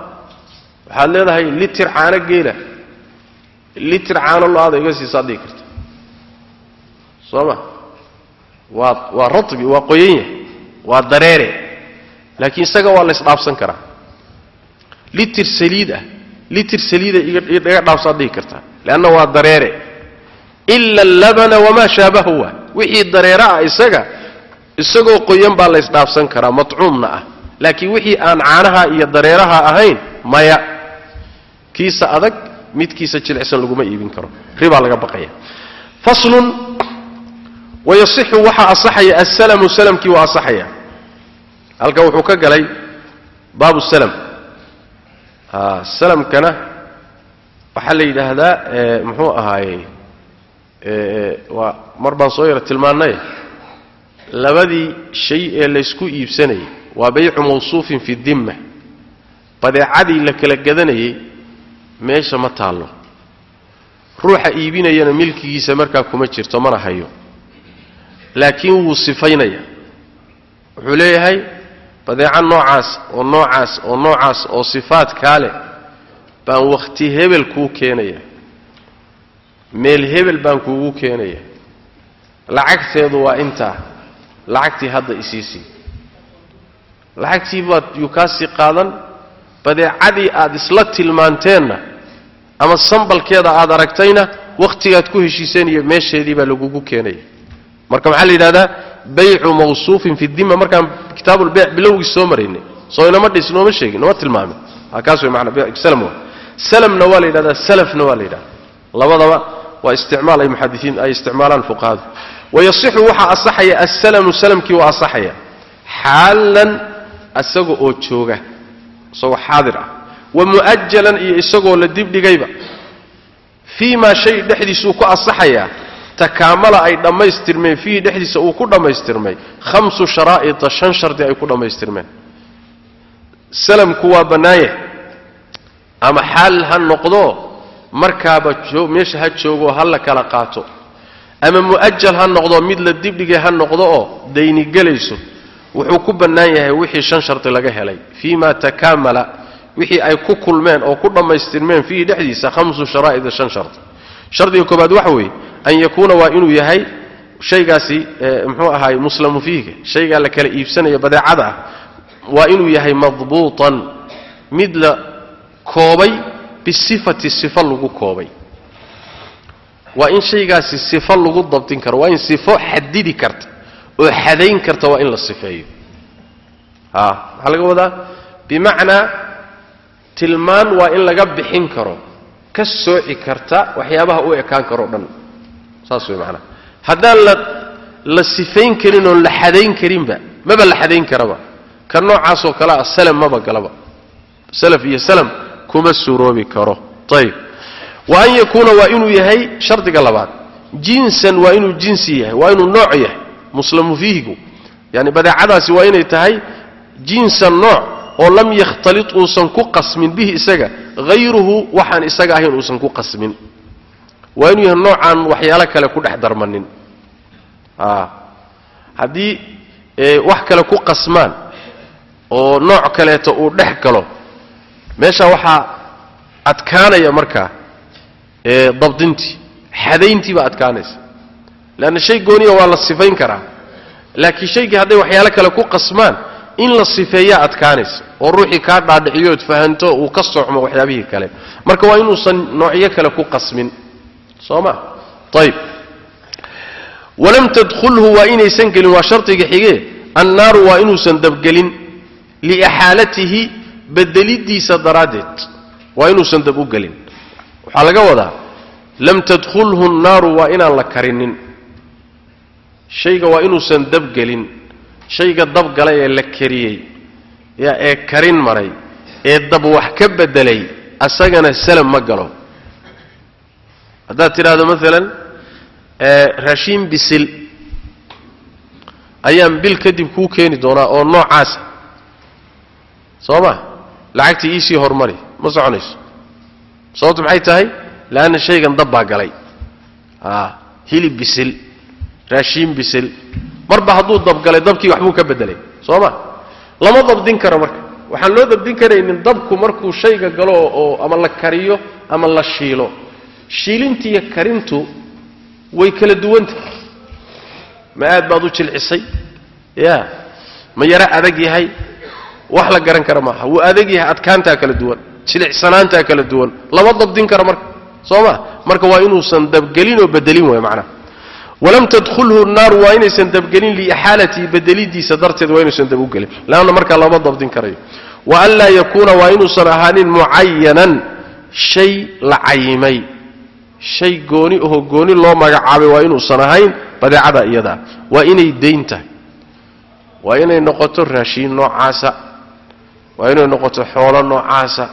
waxaad leedahay litir caano geela litir caano lo'aada iga siisaad dhigi karta soo ma waa waa ratbi waa qoyan yahay waa dareere laakiin isaga waa la karaa. Litir saliid ah litir saliida iga dhaafsaad dhigi kartaa leanna waa dareere. Ila allabana wamaa shaabahu wixii dareere ah isaga isagoo qoyan baa la karaa matcuumna ah. Laakiin wixii aan caanaha iyo dareeraha ahayn maya kiisa adag midkiisa jilicsan laguma iibin karo. Ribaa laga baqaya. Faslun wayasixu waxaa asaxaya assalamu salamkii waa asaxaya. Halka wuxuu ka galay baabu salam. Salamkana waxaa la yidhaahdaa muxuu ahaaye waa mar baan soo yara tilmaannay labadii shay ee laysku iibsanayay waa baycu mawsuufin fi dimma. Badeecadii la kala gadanayay meesha ma taallo. Ruuxa iibinayana milkigiisa markaa kuma jirto mana hayo. Laakiin wuu sifaynaya. Wuxuu leeyahay badeeco noocaas oo noocaas oo noocaas oo sifaadkaa leh baan wakhti hebel kuu keenaya. Meel hebel baan kuugu keenaya. Lacagteedu waa intaa. Lacagtii hadda isiisii lacagtii baad yuu kaasii qaadan badeecadii aad isla tilmaanteenna ama sambalkeeda aad aragtayna wakhtigaad ku heshiiseen iyo meesheedii baa lagugu keenaya marka maxaa la yidhahdaa? Baycu mawsuufin fi dima markaan kitaabulbeyc bilowgii soo maraynay soo inama dhis nooma sheegin nooma tilmaamin kaas way maanaa salam waa. La yidhahdaa salafna waa la yidhahdaa. Labadaba waa isticmaal ay muxadisiin ay isticmaalaan fuqahadu. Wayasixu waxaa asaxaya assalamu salamkii waa asaxaya. Xaalan isaga oo jooga isagoo xaadir ah. Wa mu'ajalan iyo isagoo la dibdhigayba. Fii maa shay dhexdiisuu ku asaxayaa takaamala ay dhammaystirmeen fiihi dhexdiisa uu ku dhammaystirmay. Khamsu sharaa'ita shan shardi ay ku dhammaystirmeen. Salamku waa bannaanyah ama xaal ha noqdo markaaba meesha ha joogo ha la kala qaato. Ama mu'ajal ha noqdo mid la dibdhigay ha noqdo oo dayni gelayso wuxuu ku bannaan yahay wixii shan shardi laga helay. Fii ma takaamala wixii ay ku kulmeen oo ku dhammaystirmeen fiihi dhexdiisa khamsu sharaa'ida shan shardi shardiga koobaad waxa weeye an yakuuna waa inuu yahay shaygaasi muxuu ahaay muslamu fiiga shaygaa la kala iibsanaya badeecada ah. Waa inuu yahay madbuutan mid la koobay bisifati sifo lagu koobay. Waa in shaygaasi sifo lagu dabtin karo waa in sifo xadidi karta oo xadayn karta waa in la sifeeyo. A maxaa laga wadaa? Bimacnaa tilmaan waa in laga bixin karo ka sooci karta waxyaabaha u ekaan karoo dhan. Saas way macnaa. Haddaan la la sifayn karin oon la xadayn karinba maba la xadayn karaba. Ka noocaasoo kale ah salam maba galaba. Salaf iyo salam kuma suroobi karo. Ayib wa an yakuuna waa inuu yahay shardiga labaad. Jinsan waa inuu jinsi yahay waa inuu nooc yahay muslamu fiihigu. Yani badeecadaasi waa inay tahay jinsan nooc oo lam yakhtalit uusan ku qasmin bihi isaga hayruhu waxaan isaga ahayn uusan ku qasmin. Waa inuu yahay noocaan waxyaalo kale ku dhex darmanin. Haddii wax kale ku qasmaan oo nooc kaleeto uu dhex galo meesha waxaa adkaanaya markaa dabdintii xadayntii baa adkaanaysa leanna shay gooniya waa la sifayn karaa laakiin shaygii hadday waxyaalo kale ku qasmaan in la sifeeyaa adkaanaysa oo ruuxii kaa dhaadhiciyood fahanto uu ka socmo waxyaabihii kale marka waa inuusan noocyo kale ku qasmin soo ma ayib walam tadkhulhu waa inaysan gelin waa shardiga xige annaaru waa inuusan dabgelin liixaalatihi bedelidiisa daraaddeed waa inuusan dab u gelin waxaa laga wadaa lam tadkhulhu nnaaru waa inaan la karinin shayga waa inuusan dabgelin shayga dabgalay ee la kariyey ee karin maray ee dab wax ka bedelay asagana salam ma galo. Haddaad tidhaahdo maalan raashiin bisil ayaan bil kadib kuu keeni doonaa oo noocaasa soo ma lacagtii iisii hormari ma soconayso. Sababtu maxay tahay? Leanna shaygan dab baa galay. Hilib bisil raashiin bisil. Marba hadduu dabgalay dabkii waxbuu ka bedelay. Soo ma? Lama dabdin karo marka. Waxaan loo dabdin karaynin dabku markuu shayga galo oo ama la kariyo ama la shiilo. Shiilintiiyo karintu way kala duwantahay ma aad baad u jilcisay? Ya. Ma yaro adag yahay? Wax la garan kara maaha. Wuu adag yahay adkaantaa kala duwan. Jilicsanaantaa kala duwan. Lama dabdin karo marka. Soo ma? Marka waa inuusan dabgelin oo bedelin way macnaha walam tadkhulhu naaru waa inaysan dabgelin liixaalatihi bedelidiisa darteed waa inuusan dab u gelin. Leanna markaa lama dabdin karayo. Wa an laa yakuuna waa inuusan ahaanin mucayanan shay la cayimay shay gooni ahoo gooni loo magacaabay waa inuusan ahayn badeecada iyadaa waa inay dayn tahay. Waa inay noqoto raashiin noocaasa. Waa inay noqoto xoolo noocaasa.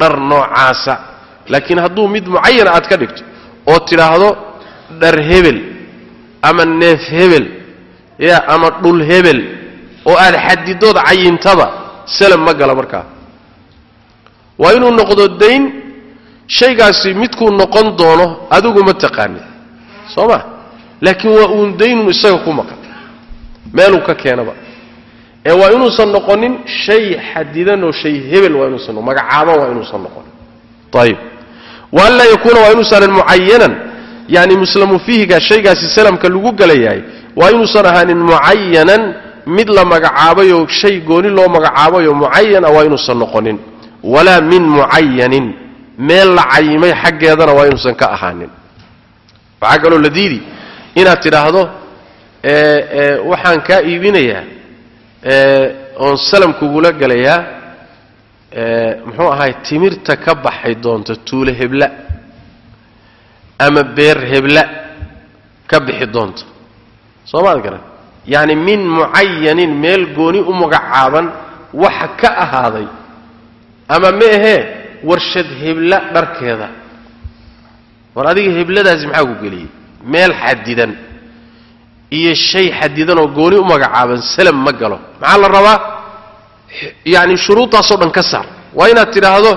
Dhar noocaasa. Laakiin hadduu mid mucayana aad ka dhigto oo tidhaahdo dhar hebel ama neef hebel ya ama dhul hebel oo aad xadidood cayintaba salam ma gala markaa waa inuu noqdo dayn shaygaasi midkuu noqon doono adigu ma taqaanid soo ma? Laakiin waa uun daynun isaga ku maqan. Meeluu ka keenaba. Ee waa inuusan noqonin shay xadidan oo shay hebel waa inuusan magacaaban waa inuusan noqonin. Ayib wa an laa yakuuna waa inuusanan mucayanan yacni muslamu fiihiga shaygaasi salamka lagu galayahay waa inuusan ahaanin mucayanan mid la magacaabayoo shay gooni loo magacaabayoo mucayan ah waa inuusan noqonin. Walaa min mucayanin meel la cayimay xaggeedana waa inuusan ka ahaanin. Waxaa kaloo la diidi inaad tidhaahdo waxaan kaa iibinayaa oon salam kugula galayaa muxuu ahaay timirta ka baxay doonta tuule hebla ama beer hebla ka bixi doonta soo maad garan yacni min mucayanin meel gooni u magacaaban waxa ka ahaaday ama ma ahee warshad hebla dharkeeda. War adiga hebladaasi maxaa ku geliyey? Meel xadidan iyo shay xadidan oo gooni u magacaaban salam ma galo. Maxaa la rabaa? Yacni shuruuddaasoo dhan ka saar. Waa inaad tidhaahdo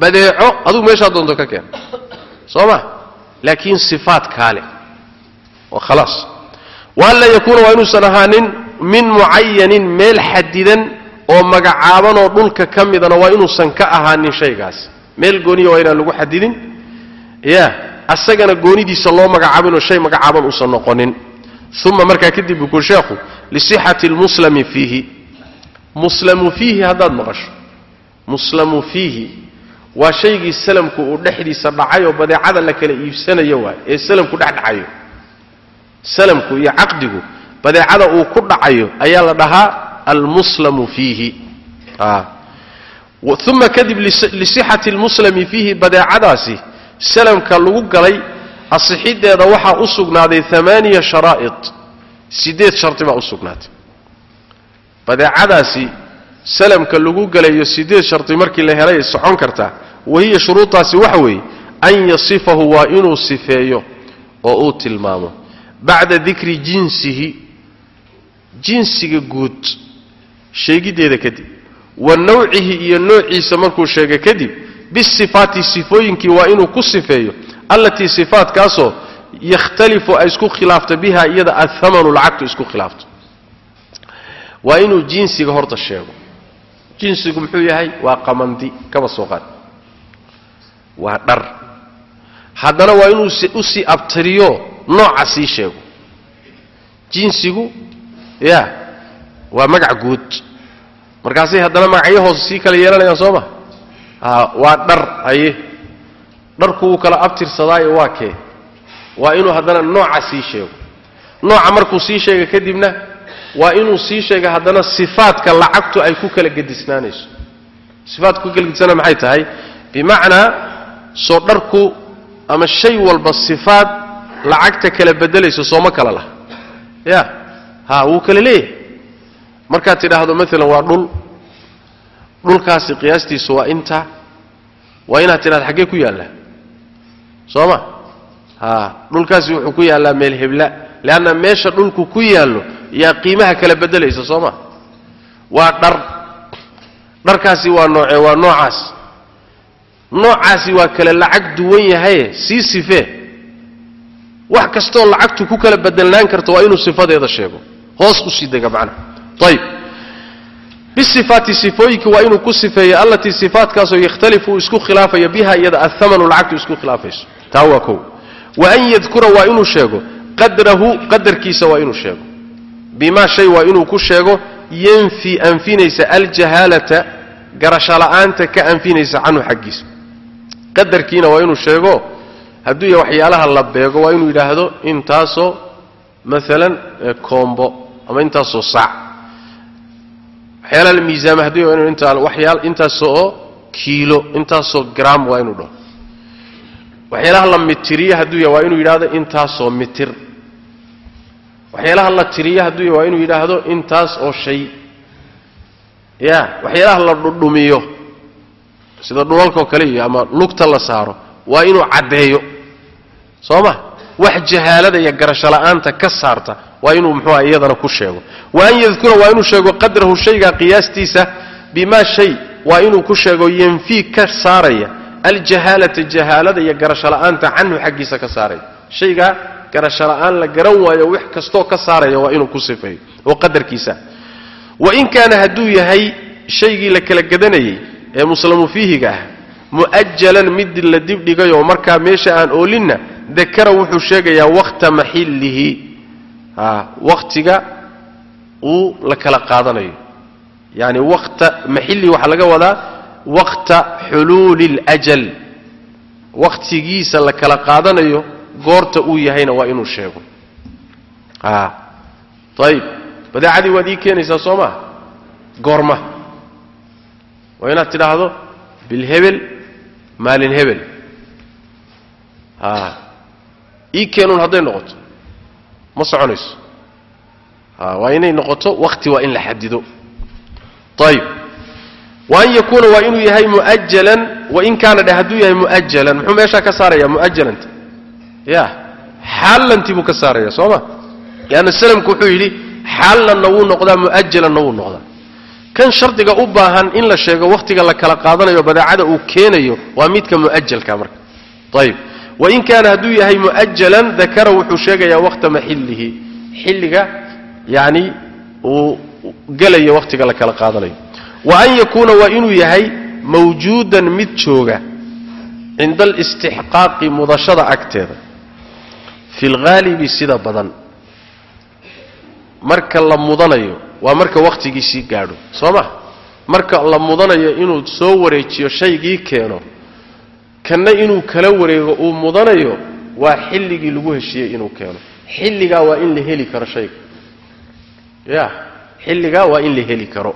badeeco adugu meeshaa doonto ka keen. Soo ma laakiin oo khalaas. Waanla yakuuna waa inuusan ahaanin min mucayanin meel xadidan oo magacaabanoo dhulka ka midana waa inuusan ka ahaanin shaygaas. Meel gooniya waa inaan lagu xadidin. Ya asagana goonidiisa loo magacaabinoo shay magacaaban uusan noqonin. Uma markaa kadib buu kuui sheekhu lisixati lmuslami fiihi. Muslamu fiihi haddaad maqasho. Muslamu fiihi waa shaygii salamku uu dhexdiisa dhacay oo badeecada la kala iibsanayo waay ee salamku dhex dhacayo. Salamku iyo caqdigu badeecada uu ku dhacayo ayaa la dhahaa almuslamu fiihi. Uma kadib lisixati lmuslami fiihi badeecadaasi salamka lagu galay asixideeda waxaa u sugnaaday amaaniya sharaa'id sideed shardi baa u sugnaatay. Badeecadaasi salamka lagu galayo sideed shardi markii la helay ay socon kartaa wahiya shuruudtaasi waxa weeye an yasifahu waa inuu sifeeyo oo uu tilmaamo. Bacda dikri jinsihi jinsiga guud sheegiddeeda kadib. Wa nawcihi iyo noociisa markuu sheega kadib bisifaati sifooyinkii waa inuu ku sifeeyo. Allatii sifaatkaasoo yakhtalifu ay isku khilaafto biha iyada athamanu lacagtu isku khilaafto. Waa inuu jinsiga horta sheego. Jinsigu muxuu yahay? Waa qamandi kaba soo qaad waa dhar. Haddana waa inuu u sii abtiriyo nooca sii sheego jinsigu ya waa magac guud. Markaasay haddana magacyo hoose sii kala yeelanayaan soo ma waa dhar haye. Dharku wuu kala abtirsadaayo waa kee. Waa inuu haddana nooca sii sheego nooca markuu sii sheega kadibna waa inuu sii sheega haddana sifaadka lacagtu ay ku kala gedisnaanayso. Sifaadka ku kala gedisnaana maxay tahay? Bimacnaa soo dharku ama shay walba sifaad lacagta kala bedelayso sooma kala laha ya ha wuu kala leeyahay. Markaad tidhaahdo maalan waa dhul. Dhulkaasi qiyaastiisu waa inta waa inaad tidhahdo xaggee ku yaallaa soo ma ha dhulkaasi wuxuu ku yaallaa meel hebla. Leanna meesha dhulku ku yaallo yaa qiimaha kala bedelaysa soo ma waa dhar. Dharkaasi waa noocee waa noocaas noocaasi waa kale lacag duwan yahaye sii sifee. Wax kastoo lacagtu ku kala bedelnaan karto waa inuu sifadeeda sheego. Hoos u sii dega macnaha ayib bisifaati sifooyinki waa inuu ku sifeeyo allatii sifaatkaasoo yakhtalifu uu isku khilaafayo biha iyada athamanu lacagtu isku khilaafayso. Taa waa kow. Wa an yadkura waa inuu sheego qadrahu qadarkiisa waa inuu sheego. Bimaa shay waa inuu ku sheego yanfi anfinaysa aljahaalata garashola'aanta ka anfinaysa canhu xaggiisa qadarkiina waa inuu sheego hadduu ya waxyaalaha la beego waa inuu yidhaahdo intaasoo maalan koombo ama intaasoo saac. Waxyaalaha la miisaama hadduu inu intaa intaasoo kiilo intaasoo gram waa inuu dhaho waxyaalaha la mitiriyo hadduu ya waa inuu yidhaahdo intaasoo mitir. Waxyaalaha la tiriyo hadduu ya waa inuu yidhaahdo intaas oo shay. Ya waxyaalaha la dhudhumiyo sida dhulalkaoo kale iyo ama lugta la saaro waa inuu caddeeyo. Soo ma wax jahaalada iyo garashola'aanta ka saarta waa inuu muxuuha iyadana ku sheego. Wa an yadkura waa inuu sheego qadrahu shaygaa qiyaastiisa bimaa shay waa inuu ku sheego yanfii ka saaraya aljahaalata jahaalada iyo garashola'aanta canhu xaggiisa ka saaraya. Shaygaa garashola'aan la garan waayo wax kastoo ka saaraya waa inuu ku sifeeyo oo qadarkiisa. Wain kaana hadduu yahay shaygii la kala gadanayey ee muslamu fiihiga ah mu'ajalan mid la dibdhigayoo markaa meesha aan oolinna dakara wuxuu sheegayaa wakta maxillihi. Wakhtiga uu la kala qaadanayo. Yani wakta maxillihi waxaa laga wadaa wakta xuluuli اljal wakhtigiisa la kala qaadanayo goorta uu yahayna waa inuu sheego. Ayib badeecadii waad ii keenaysaa soo maa goorma waa inaad tidhaahdo bilhebel maalin hebel. Ii keenuun hadday noqoto. Ma soconayso. Waa inay noqoto wakhti waa in la xadido ayib wa an yakuuna waa inuu yahay mu'ajalan wain kaana dhe hadduu yahay mu'ajalan muxuu meeshaa ka saaraya mu'ajalanta ya xaallantii buu ka saaraya soo ma? Leanna salamku wuxuu yidhi xaallanna wuu noqdaa mu'ajalanna wuu noqdaa kan shardiga u baahan in la sheego wakhtiga la kala qaadanayo badeecada uu keenayo waa midka mu'ajalka marka. Ayib wain kaana hadduu yahay mu'ajalan dakara wuxuu sheegayaa wakhta maxillihi. Xilliga yani uu gelayo wakhtiga la kala qaadanayo. Wa an yakuuna waa inuu yahay mawjuudan mid jooga cinda alistixqaaqi mudashada agteeda. Fi lghaalibi sida badan. Marka la mudanayo waa marka wakhtigiisii gaadho soo ma? Marka la mudanayo inuu soo wareejiyo shaygii keeno kanna inuu kala wareego uu mudanayo waa xilligii lagu heshiiyey inuu keeno. Xilligaa waa in la heli karo shayga. Ya xilligaa waa in la heli karo.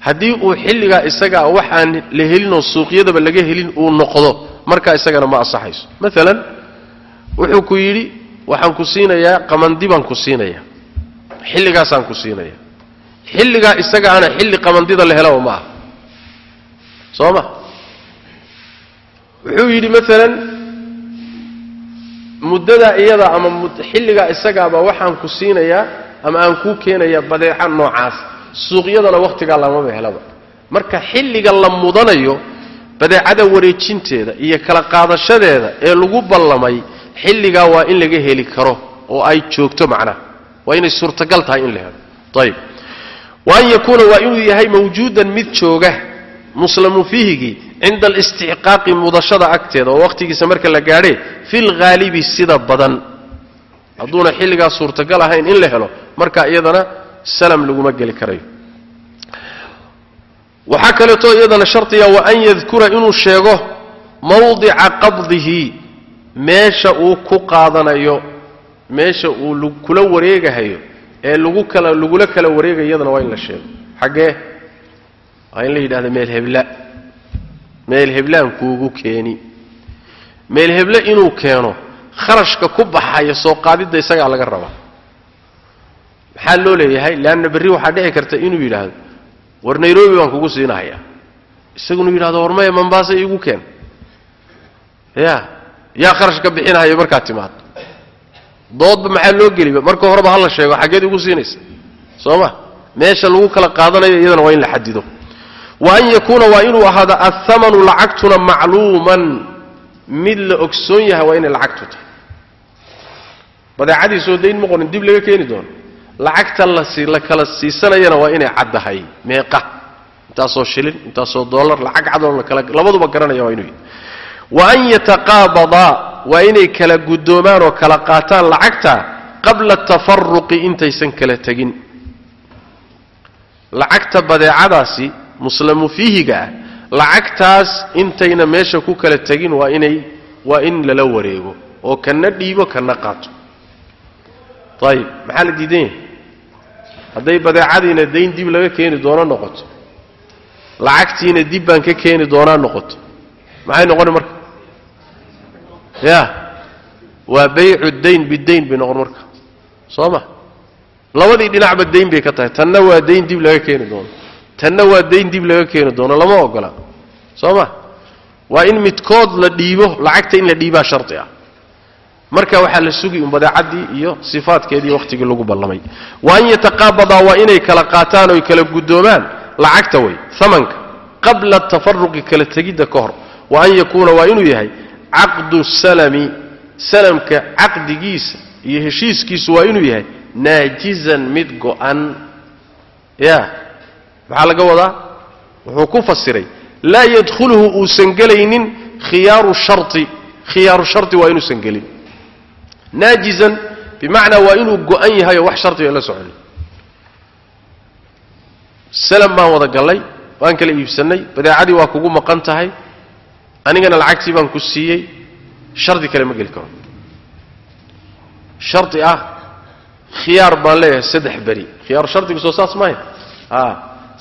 Haddii uu xilligaa isagaa waxaan la helinoo suuqyadaba laga helin uu noqdo markaa isagana ma asaxayso maalan wuxuu ku yidhi waxaan ku siinayaa qamandi baan ku siinayaa xilligaasaan ku siinaya. Xilligaa isagaana xilli qamandida la helaba ma aha. Soo ma? Wuxuu yidhi maalan muddadaa iyada ama xilligaa isagaaba waxaan ku siinayaa ama aan kuu keenayaa badeeca noocaas. Suuqyadana wakhtigaa lamaba helaba marka xilliga la mudanayo badeecada wareejinteeda iyo kala qaadashadeeda ee lagu ballamay xilligaa waa in laga heli karo oo ay joogto macnaha waa inay suurtagal tahay in la helo. Ayib wa an yakuuna waa inuu yahay mawjuudan mid jooga muslamu fiihigii cinda alistixqaaqi mudashada agteeda oo wakhtigiisa marka la gaadhee fi lghaalibi sida badan. Hadduuna xilligaa suurtagal ahayn in la helo marka iyadana salam laguma geli karayo. Waxaa kaleeto iyadana shardiga wa an yadkura inuu sheego mawdica qabdihi meesha uu ku qaadanayo meesha uu kula wareegahayo ee lagu kala lagula kala wareegayo iyadana waa in la sheego. Xaggee? Waa in la yidhahdo meel hebla. Meel heblaan kuugu keeni. Meel heble inuu keeno kharashka ku baxaya soo qaadidda isagaa laga rabaa. Maxaa loo leeyahay? Leanna berri waxaa dhici karta inuu yidhaahdo war nairobi baan kugu siinahayaa. Isagunu yidhahdo war maya mambaasa iigu keen. Ya yaa kharash ka bixinahaya markaad timaado doodba maxaa loo geliba marka horeba hala sheego xaggeed igu siinaysa. Soo ma meesha lagu kala qaadanayo iyadana waa in la xadido wa an yakuuna waa inuu ahaado athamanu lacagtuna macluuman. Mid la ogsoon yahay waa inay lacagtu tahay. Badeecadiisoo dayn ma qorin dib laga keeni doono. Lacagta la kala siisanayana waa inay caddahay meeqa. Intaasoo shilin intaasoo dollar lacag cadoo lakala labaduba garanaya waa inuu yahay wa an yataqaabadaa waa inay kala guddoomaan oo kala qaataan lacagta qabla tafaruqi intaysan kala tegin. Lacagta badeecadaasi muslamu fiihiga ah lacagtaas intayna meesha ku kala tegin waa inay waa in lala wareego oo kana dhiibo kana qaato. Ayib maxaa la diidan yahay? Hadday badeecadiina dayn dib laga keeni doono noqoto. Lacagtiina dib baan ka keeni doonaa noqoto. Maxay noqoni marka ya. Waa baycu dayn bidayn bay noqon marka. Soo ma? Labadii dhinacba dayn bay ka tahay. Tanna waa dayn dib laga keeni doono. Tanna waa dayn dib laga keeni doono. Lama ogola. Soo ma? Waa in midkood la dhiibo lacagta in la dhiibaa shardi ah. Marka waxaa la sugi un badeecadii iyo sifaadkeedii wakhtigii lagu ballamay. Wa an yataqaabadaa waa inay kala qaataan oy kala guddoomaan lacagta way amanka qabla tafaruqi kala tegidda ka hor. Wa an yakuuna waa inuu yahay caqdu salami salamka caqdigiisa iyo heshiiskiisu waa inuu yahay naajizan mid go'an. Ya maxaa laga wadaa? Wuxuu ku fasiray laa yadkhuluhu uusan gelaynin khiyaaru sharti. Khiyaaru shardi waa inuusan gelin. Naajizan bimacnaa waa inuu go-an yahay oo wax shardiga la soconi salam baan wada gallay waan kala iibsannay badeecadii waa kugu maqan tahay anigana lacagtii baan ku siiyey shardi kale ma geli karo. Shardi ah khiyaar baan leeyahay saddex beri. Khiyaaru shardigu soo saas maayo a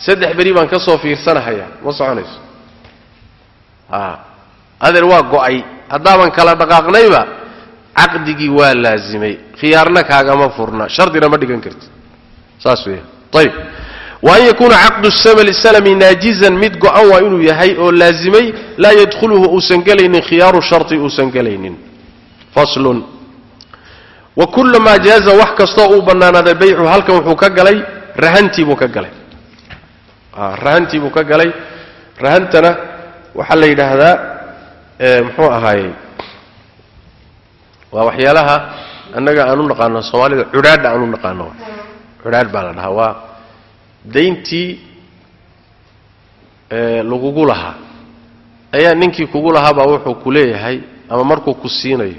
saddex beri baan ka soo fiirsanahayaa. Ma soconayso? A adeer waa go'ay. Haddaaban kala dhaqaaqnayba caqdigii waa laazimay. Khiyaarna kaagama furna. Shardina ma dhigan karti saas weya ayib wa an yakuuna caqdu salami naajizan mid go'an waa inuu yahay oo laazimay laa yadkhuluhu uusan gelaynin khiyaaru sharti uusan gelaynin faslun wa kullamaa jaaza wax kastoo uu bannaanaaday baycu halkan wuxuu ka galay rahantii buu ka galay rahantii buu ka galay rahantana waxaa la yidhaahdaa muxuu ahaayey waa waxyaalaha annaga aan naqaano soomaalida cudhaadha aan naqaano cudhaadh baa la dhahaa waa dayntii lagugu lahaa. Ayaa ninkii kugu lahaabaa wuxuu ku leeyahay ama markuu ku siinayo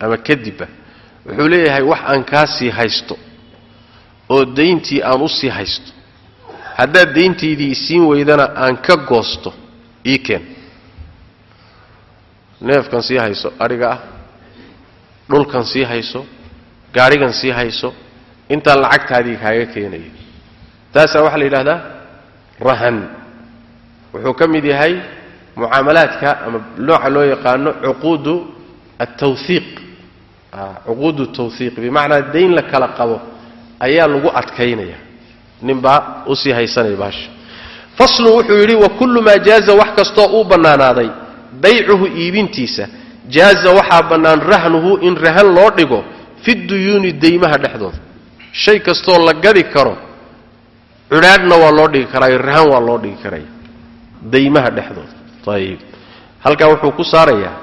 ama kadibba wuxuu leeyahay wax aan kaa sii haysto oo dayntii aan u sii haysto. Haddaad dayntaydii isiin weydana aan ka goosto ii keen. Neefkan sii hayso adhiga ah. Dhulkan sii hayso gaadhigan sii hayso. Intaan lacagtaadii kaaga keenaya taasaa waxaa la yidhahdaa rahan. Wuxuu ka mid yahay mucaamalaadka ama nooca loo yaqaano cuquudu altawhiiq cuquudu tawhiiq bimacnaa dayn la kala qabo ayaa lagu adkaynaya. Ninbaa u sii haysanaya baasha faslu wuxuu yidhi wa kullu maa jaaza wax kastoo uu bannaanaaday baycuhu iibintiisa jaaza waxaa bannaan rahnuhu in rahan loo dhigo fi duyuuni daymaha dhexdooda. Shay kastoo la gadi karo cudhaadhna waa loo dhigi karaayo rahan waa loo dhigi karaya daymaha dhexdooda. Ayib halkaa wuxuu ku saarayaa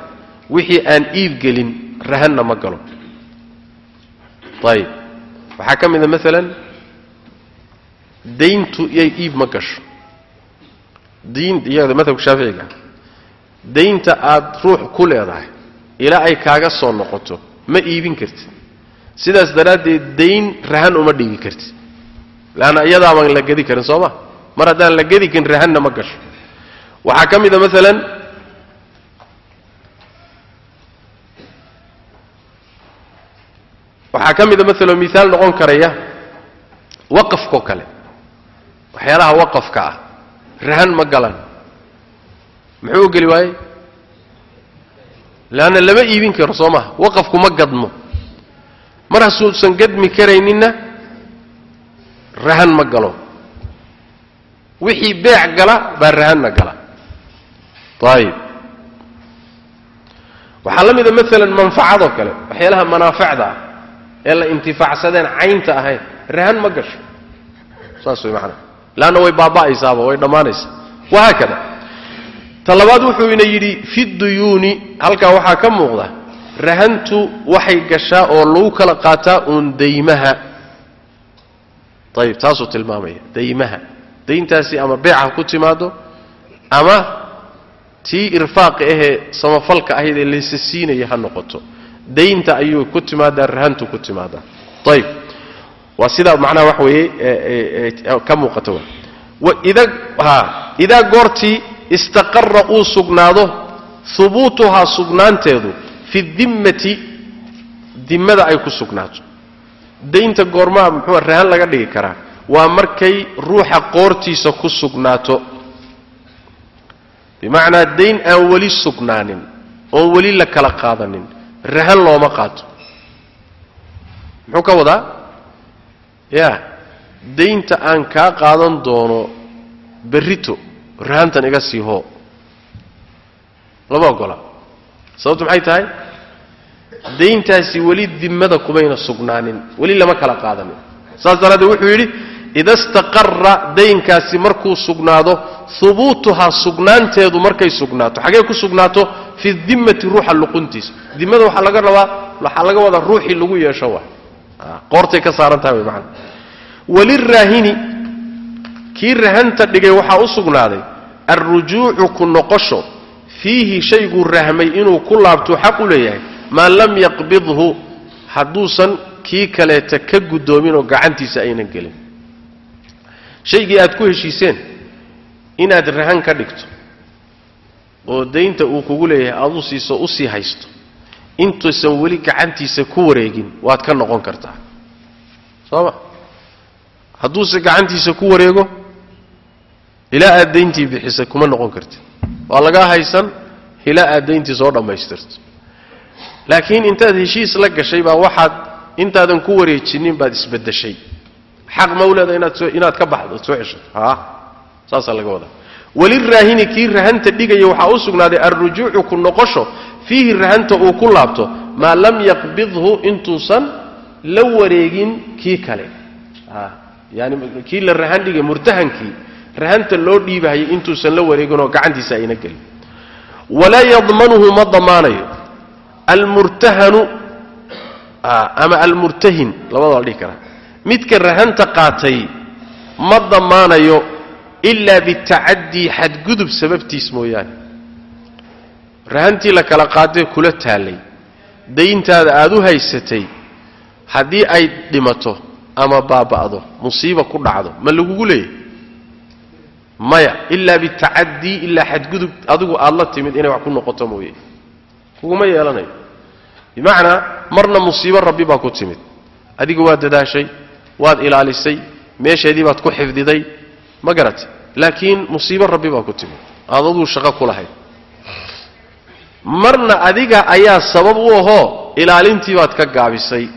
wixii aan iib gelin rahanna ma galo. Ayib waxaa ka mida maalan dayntu iyay iib ma gasho. Diin iyada madhabka shaaficiga daynta aad ruux ku leedahay ilaa ay kaaga soo noqoto ma iibin kartid. Sidaas daraaddeed dayn rahan uma dhigi kartid leanna iyadaabaan la gedi karin soo ma? Mar haddaan la gedi karin rahanna ma gasho. Waxaa ka mida maalan waxaa ka mida maalan miaal noqon karaya waqafkao kale. Waxyaalaha waqafka ah rahan ma galan. Muxuu u geli waaye leanna lama iibin karo soo maha waqafku ma gadmo. Mar hasuusan gadmi karayninna rahan ma galo. Wixii beec gala baa rahanna gala. Ayib waxaa la mida maalan manfacadoo kale waxyaalaha manaaficda ah ee la intifaacsadeen caynta ahayn rahan ma gasho. Saas way macanaa leanna way baaba'aysaaba way dhammaanaysaa wahaakada ta labaad wuxuu ina yidhi fi duyuuni halkaa waxaa ka muuqda rahantu waxay gashaa oo lagu kala qaataa uun daymaha ayib taasuu tilmaamaya. Daymaha. Dayntaasi ama beeca ku timaado ama tii irfaaqi ahee samafalka ahayd ee laysa siinaya ha noqoto. Daynta ayuu ku timaadaa rahantu ku timaadaa. Ayib waa sidaa macnaha wax weeye ka muuqata idaa goortii istaqara uu sugnaado hubuutuhaa sugnaanteedu fi dimmati dimmada ay ku sugnaato daynta goormaa muxuu rahan laga dhigi karaa. Waa markay ruuxa qoortiisa ku sugnaato. Bimacnaa dayn aan weli sugnaanin oon weli la kala qaadanin rahan looma qaato. Muxuu ka wadaa? Ya daynta aan kaa qaadan doono berrito rahantan iga sii hoo. Lama ogola. Sababtu maxay tahay dayntaasi weli dimmada kumayna sugnaanin weli lama kala qaadanin. Saas daraaddeed wuxuu yidhi ida istaqara daynkaasi markuu sugnaado hubuutuhaa sugnaanteedu markay sugnaato. Xaggee ku sugnaato fi dimmati ruuxa luquntiisa. Dimmada waxaa laga rabaa waxaa laga wadaa ruuxii lagu yeesho wa qoortay ka saaran tahay way macana waliraahini kii rahanta dhigay waxaa u sugnaaday alrujuucu ku noqosho fiihi shayguu rahmay inuu ku laabtuu xaq u leeyahay maa lam yaqbidhu hadduusan kii kaleeta ka guddoomin oo gacantiisa aynan gelin. Shaygii aad ku heshiiseen inaad rahan ka dhigto oo daynta uu kugu leeyahay aad u siiso u sii haysto intuusan weli gacantiisa ku wareegin waad ka noqon kartaa. Soo ma hadduuse gacantiisa ku wareego ilaa aad dayntii bixisa kuma noqon kartid. Waa lagaa haysan ilaa aad dayntii soo dhammaystirto laakiin intaad heshiis la gashay baa waxaad intaadan ku wareejinin baad isbedeshay xaq mawleda inaad soo inaad ka baxdo soo ceshato haa saasaa laga wadaa. Weliraahini kii rahanta dhigaya waxaa u sugnaaday alrujuucu ku noqosho fiihi rahanta uu ku laabto maa lam yaqbidhu intuusan la wareegin kii kale. Yani kii la rahan dhigay murtahankii rahanta loo dhiibahayay intuusan la wareeginoo gacantiisa ayna gelin. Walaa yadmanuhu ma damaanayo almurtahanu ama almurtahin labada la dhihi karaa. Midka rahanta qaatay ma damaanayo ilaa bitacadii xadgudub sababtiis mooyaane. Rahantii la kala qaadee kula taallay. Dayntaada aada u haysatay haddii ay dhimato ama baaba'do musiiba ku dhacdo ma lagugu leeyahy maya ilaa bitacadii ilaa xadgudub adigu aad la timid inay wax ku noqoto mooye kuguma yeelanayo. Bimacnaa marna musiibo rabbi baa ku timid. Adiga waad dadaashay waad ilaalisay meesheedii baad ku xifdiday ma garatay laakiin musiibo rabbi baa ku timid. Aad aduu shaqo ku lahayd. Marna adiga ayaa sabab u ahoo ilaalintii baad ka gaabisay.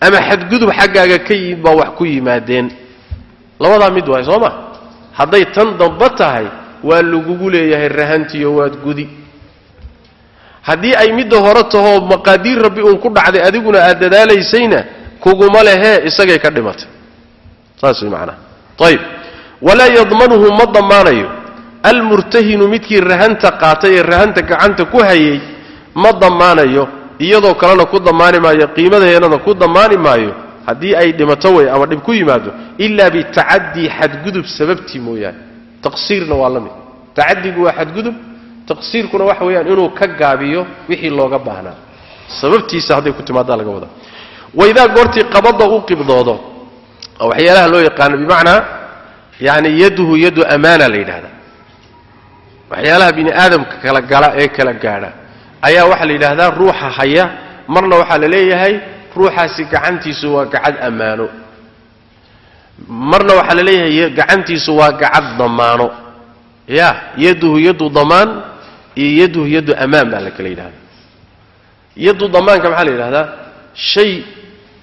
Ama xadgudub xaggaaga ka yimid baa wax ku yimaadeen. Labadaa mid waay soo ma? Hadday tan damba tahay waa lagugu leeyahay rahantiyo waad gudi haddii ay midda hore tahoo maqaadiir rabbi uun ku dhacday adiguna aad dadaalaysayna kuguma lehee isagay ka dhimatay. Saas way ayib walaa yadmanuhu ma damaanayo almurtahinu midkii rahanta qaatay ee rahanta gacanta ku hayay ma damaanayo iyadoo kalena ku damaani maayo qiimadeennana ku damaani maayo haddii ay dhimato wey ama dhib ku yimaado ilaa bitacadii xadgudub sababtii mooyaane. Taqsiirna waa la mid. Tacadigu waa xadgudub taqsiirkuna waxa weeyaan inuu ka gaabiyo wixii looga baahnaa. Sababtiisa hadday ku timaadaa laga wadaa waidaa goortii qabada u qibdoodo oo waxyaalaha loo yaqaano bimacnaa yani yaduhu yadu amaana la yidhahda waxyaalaha bini aadamka kala gala ee kala gaadha ayaa waxaa la yidhaahdaa ruuxa haya marna waxaa la leeyahay ruuxaasi gacantiisu waa gacad ammaano. Marna waxaa la leeyahay gacantiisu waa gacad damaano ya yaduhu yadu damaan iyo yaduhu yadu amaan baa la kala yidhahda yadu damaanka maxaa la yidhahdaa? Shay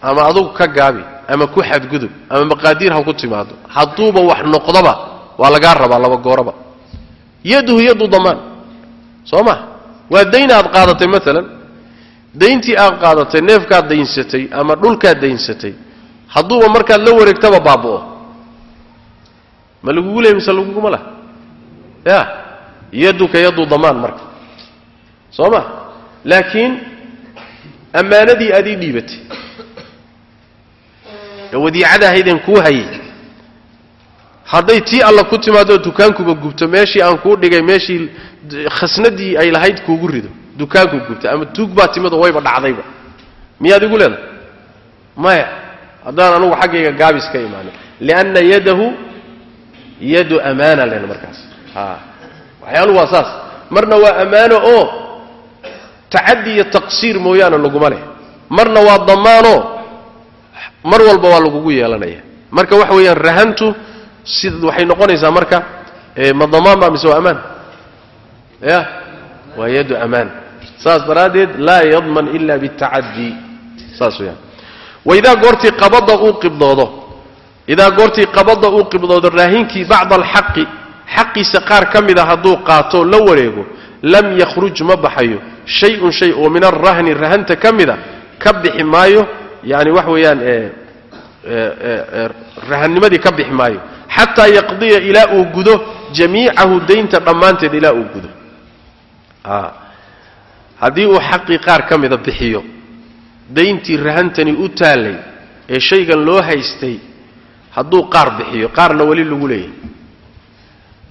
ama adugu ka gaabi ama ku xadgudub ama maqaadiir ha ku timaado hadduuba wax noqdoba waa lagaa rabaa laba gooraba yaduhu yadu damaan soo ma waa dayn aad qaadatay maalan dayntii aad qaadatay neefkaad daynsatay ama dhulkaad daynsatay hadduuba markaad la wareegtaba baaba'o ma lagugu leey mise laguguma lah ya yaduka yadu damaan marka. Soo ma laakiin ammaanadii aad ii dhiibatay. Ee wadiicadahaydeen kuu hayay. Hadday tii alla ku timaadoo dukaankuba gubto meeshii aan kuu dhigay meeshii khasnadii ay lahayd kuugu rido dukaanku gubta. Ama tuug baa timidoo wayba dhacdayba. Miyaad igu leedahay? Maya haddaan anugu xaggayga gaabis ka imaanin lianna yadahu yadu amaana len markaas waxyaaluhu waa saas. Marna waa ammaano oo tacadi iyo taqsiir mooyaane laguma leh. Marna waa damaanoo mar walba waa lagugu yeelanaya. Marka waxa weeyaan rahantu sid waxay noqonaysaa marka ma damaan ba mise waa amaan ya waa yadu amaan saas daraaddeed laa yadman ila bitacadii saas weyaan waidaa goortii qabada uu qibdoodo idaa goortii qabada uu qibdoodo raahinkii bacda alxaqi xaqiisa qaar ka mida hadduu qaato la wareego lam yakhruj ma baxayo. Shay-un shay oo min arahni rahanta ka mida ka bixi maayo yani wax weeyaan rahannimadii ka bixi maayo. Xataa yaqdiya ilaa uu gudo jamiicahu daynta dhammaanteed ilaa uu gudo. Haddii uu xaqii qaar ka mida bixiyo dayntii rahantani u taallay ee shaygan loo haystay hadduu qaar bixiyo qaarna weli lagu leeyahay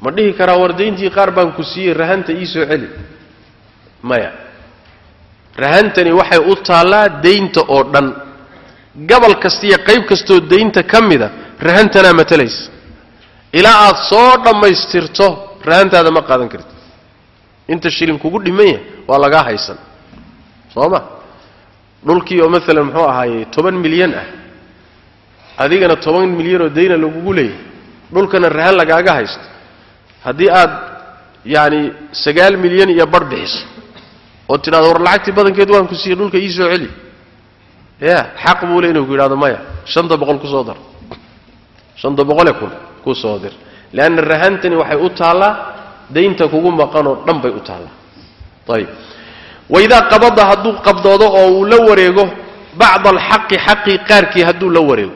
ma dhihi karaa war dayntii qaar baan ku siiyey rahanta ii soo celi. Maya. Rahantani waxay u taallaa daynta oo dhan. Gobol kasta iyo qayb kastoo daynta ka mida rahantanaa matalaysa ilaa aad soo dhammaystirto rahantaada ma qaadan karti inta shilin kugu dhiman yahay waa lagaa haysan. Soo ma? Dhulkii oo maalan muxuu ahaayey toban milyan ah. Adigana toban milyanoo dayna lagugu leeyahay. Dhulkana rahan lagaaga haysto haddii aad yacani sagaal milyan iyo bar bixiso oo tidhahdo war lacagtii badankeed waan ku siiyey dhulka ii soo celi. Ya xaq buu le inuu ku yidhahdo maya shanta boqol ku soo dar. Shanta boqole kun ku soo dir. Leanna rahantani waxay u taallaa daynta kugu maqanoo dhan bay u taallaa. Ayib. Waidaa qabada hadduu qabdoodo oo uu la wareego bacda alxaqi xaqii qaarkii hadduu la wareego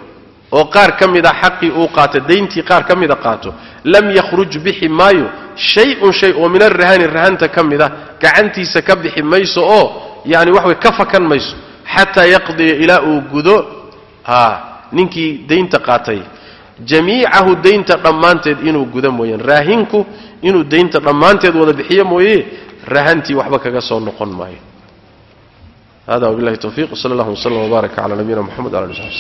oo qaar ka mida xaqii uu qaato dayntii qaar ka mida qaato lam yakhruj bixi maayo shay-un shay oo min arahani rahanta ka mida gacantiisa ka bixi mayso oo yani wax way ka fakan mayso xataa yaqdiya ilaa uu gudo ninkii daynta qaatay. Jamiicahu daynta dhammaanteed inuu gudo mooyaan raahinku inuu daynta dhammaanteed wada bixiyo mooye rahantii waxba kaga soo noqon maayo. Hada wabilahi towfiq wsala allah wslam wbaaraka cala nabiyina mxamed ala ali slm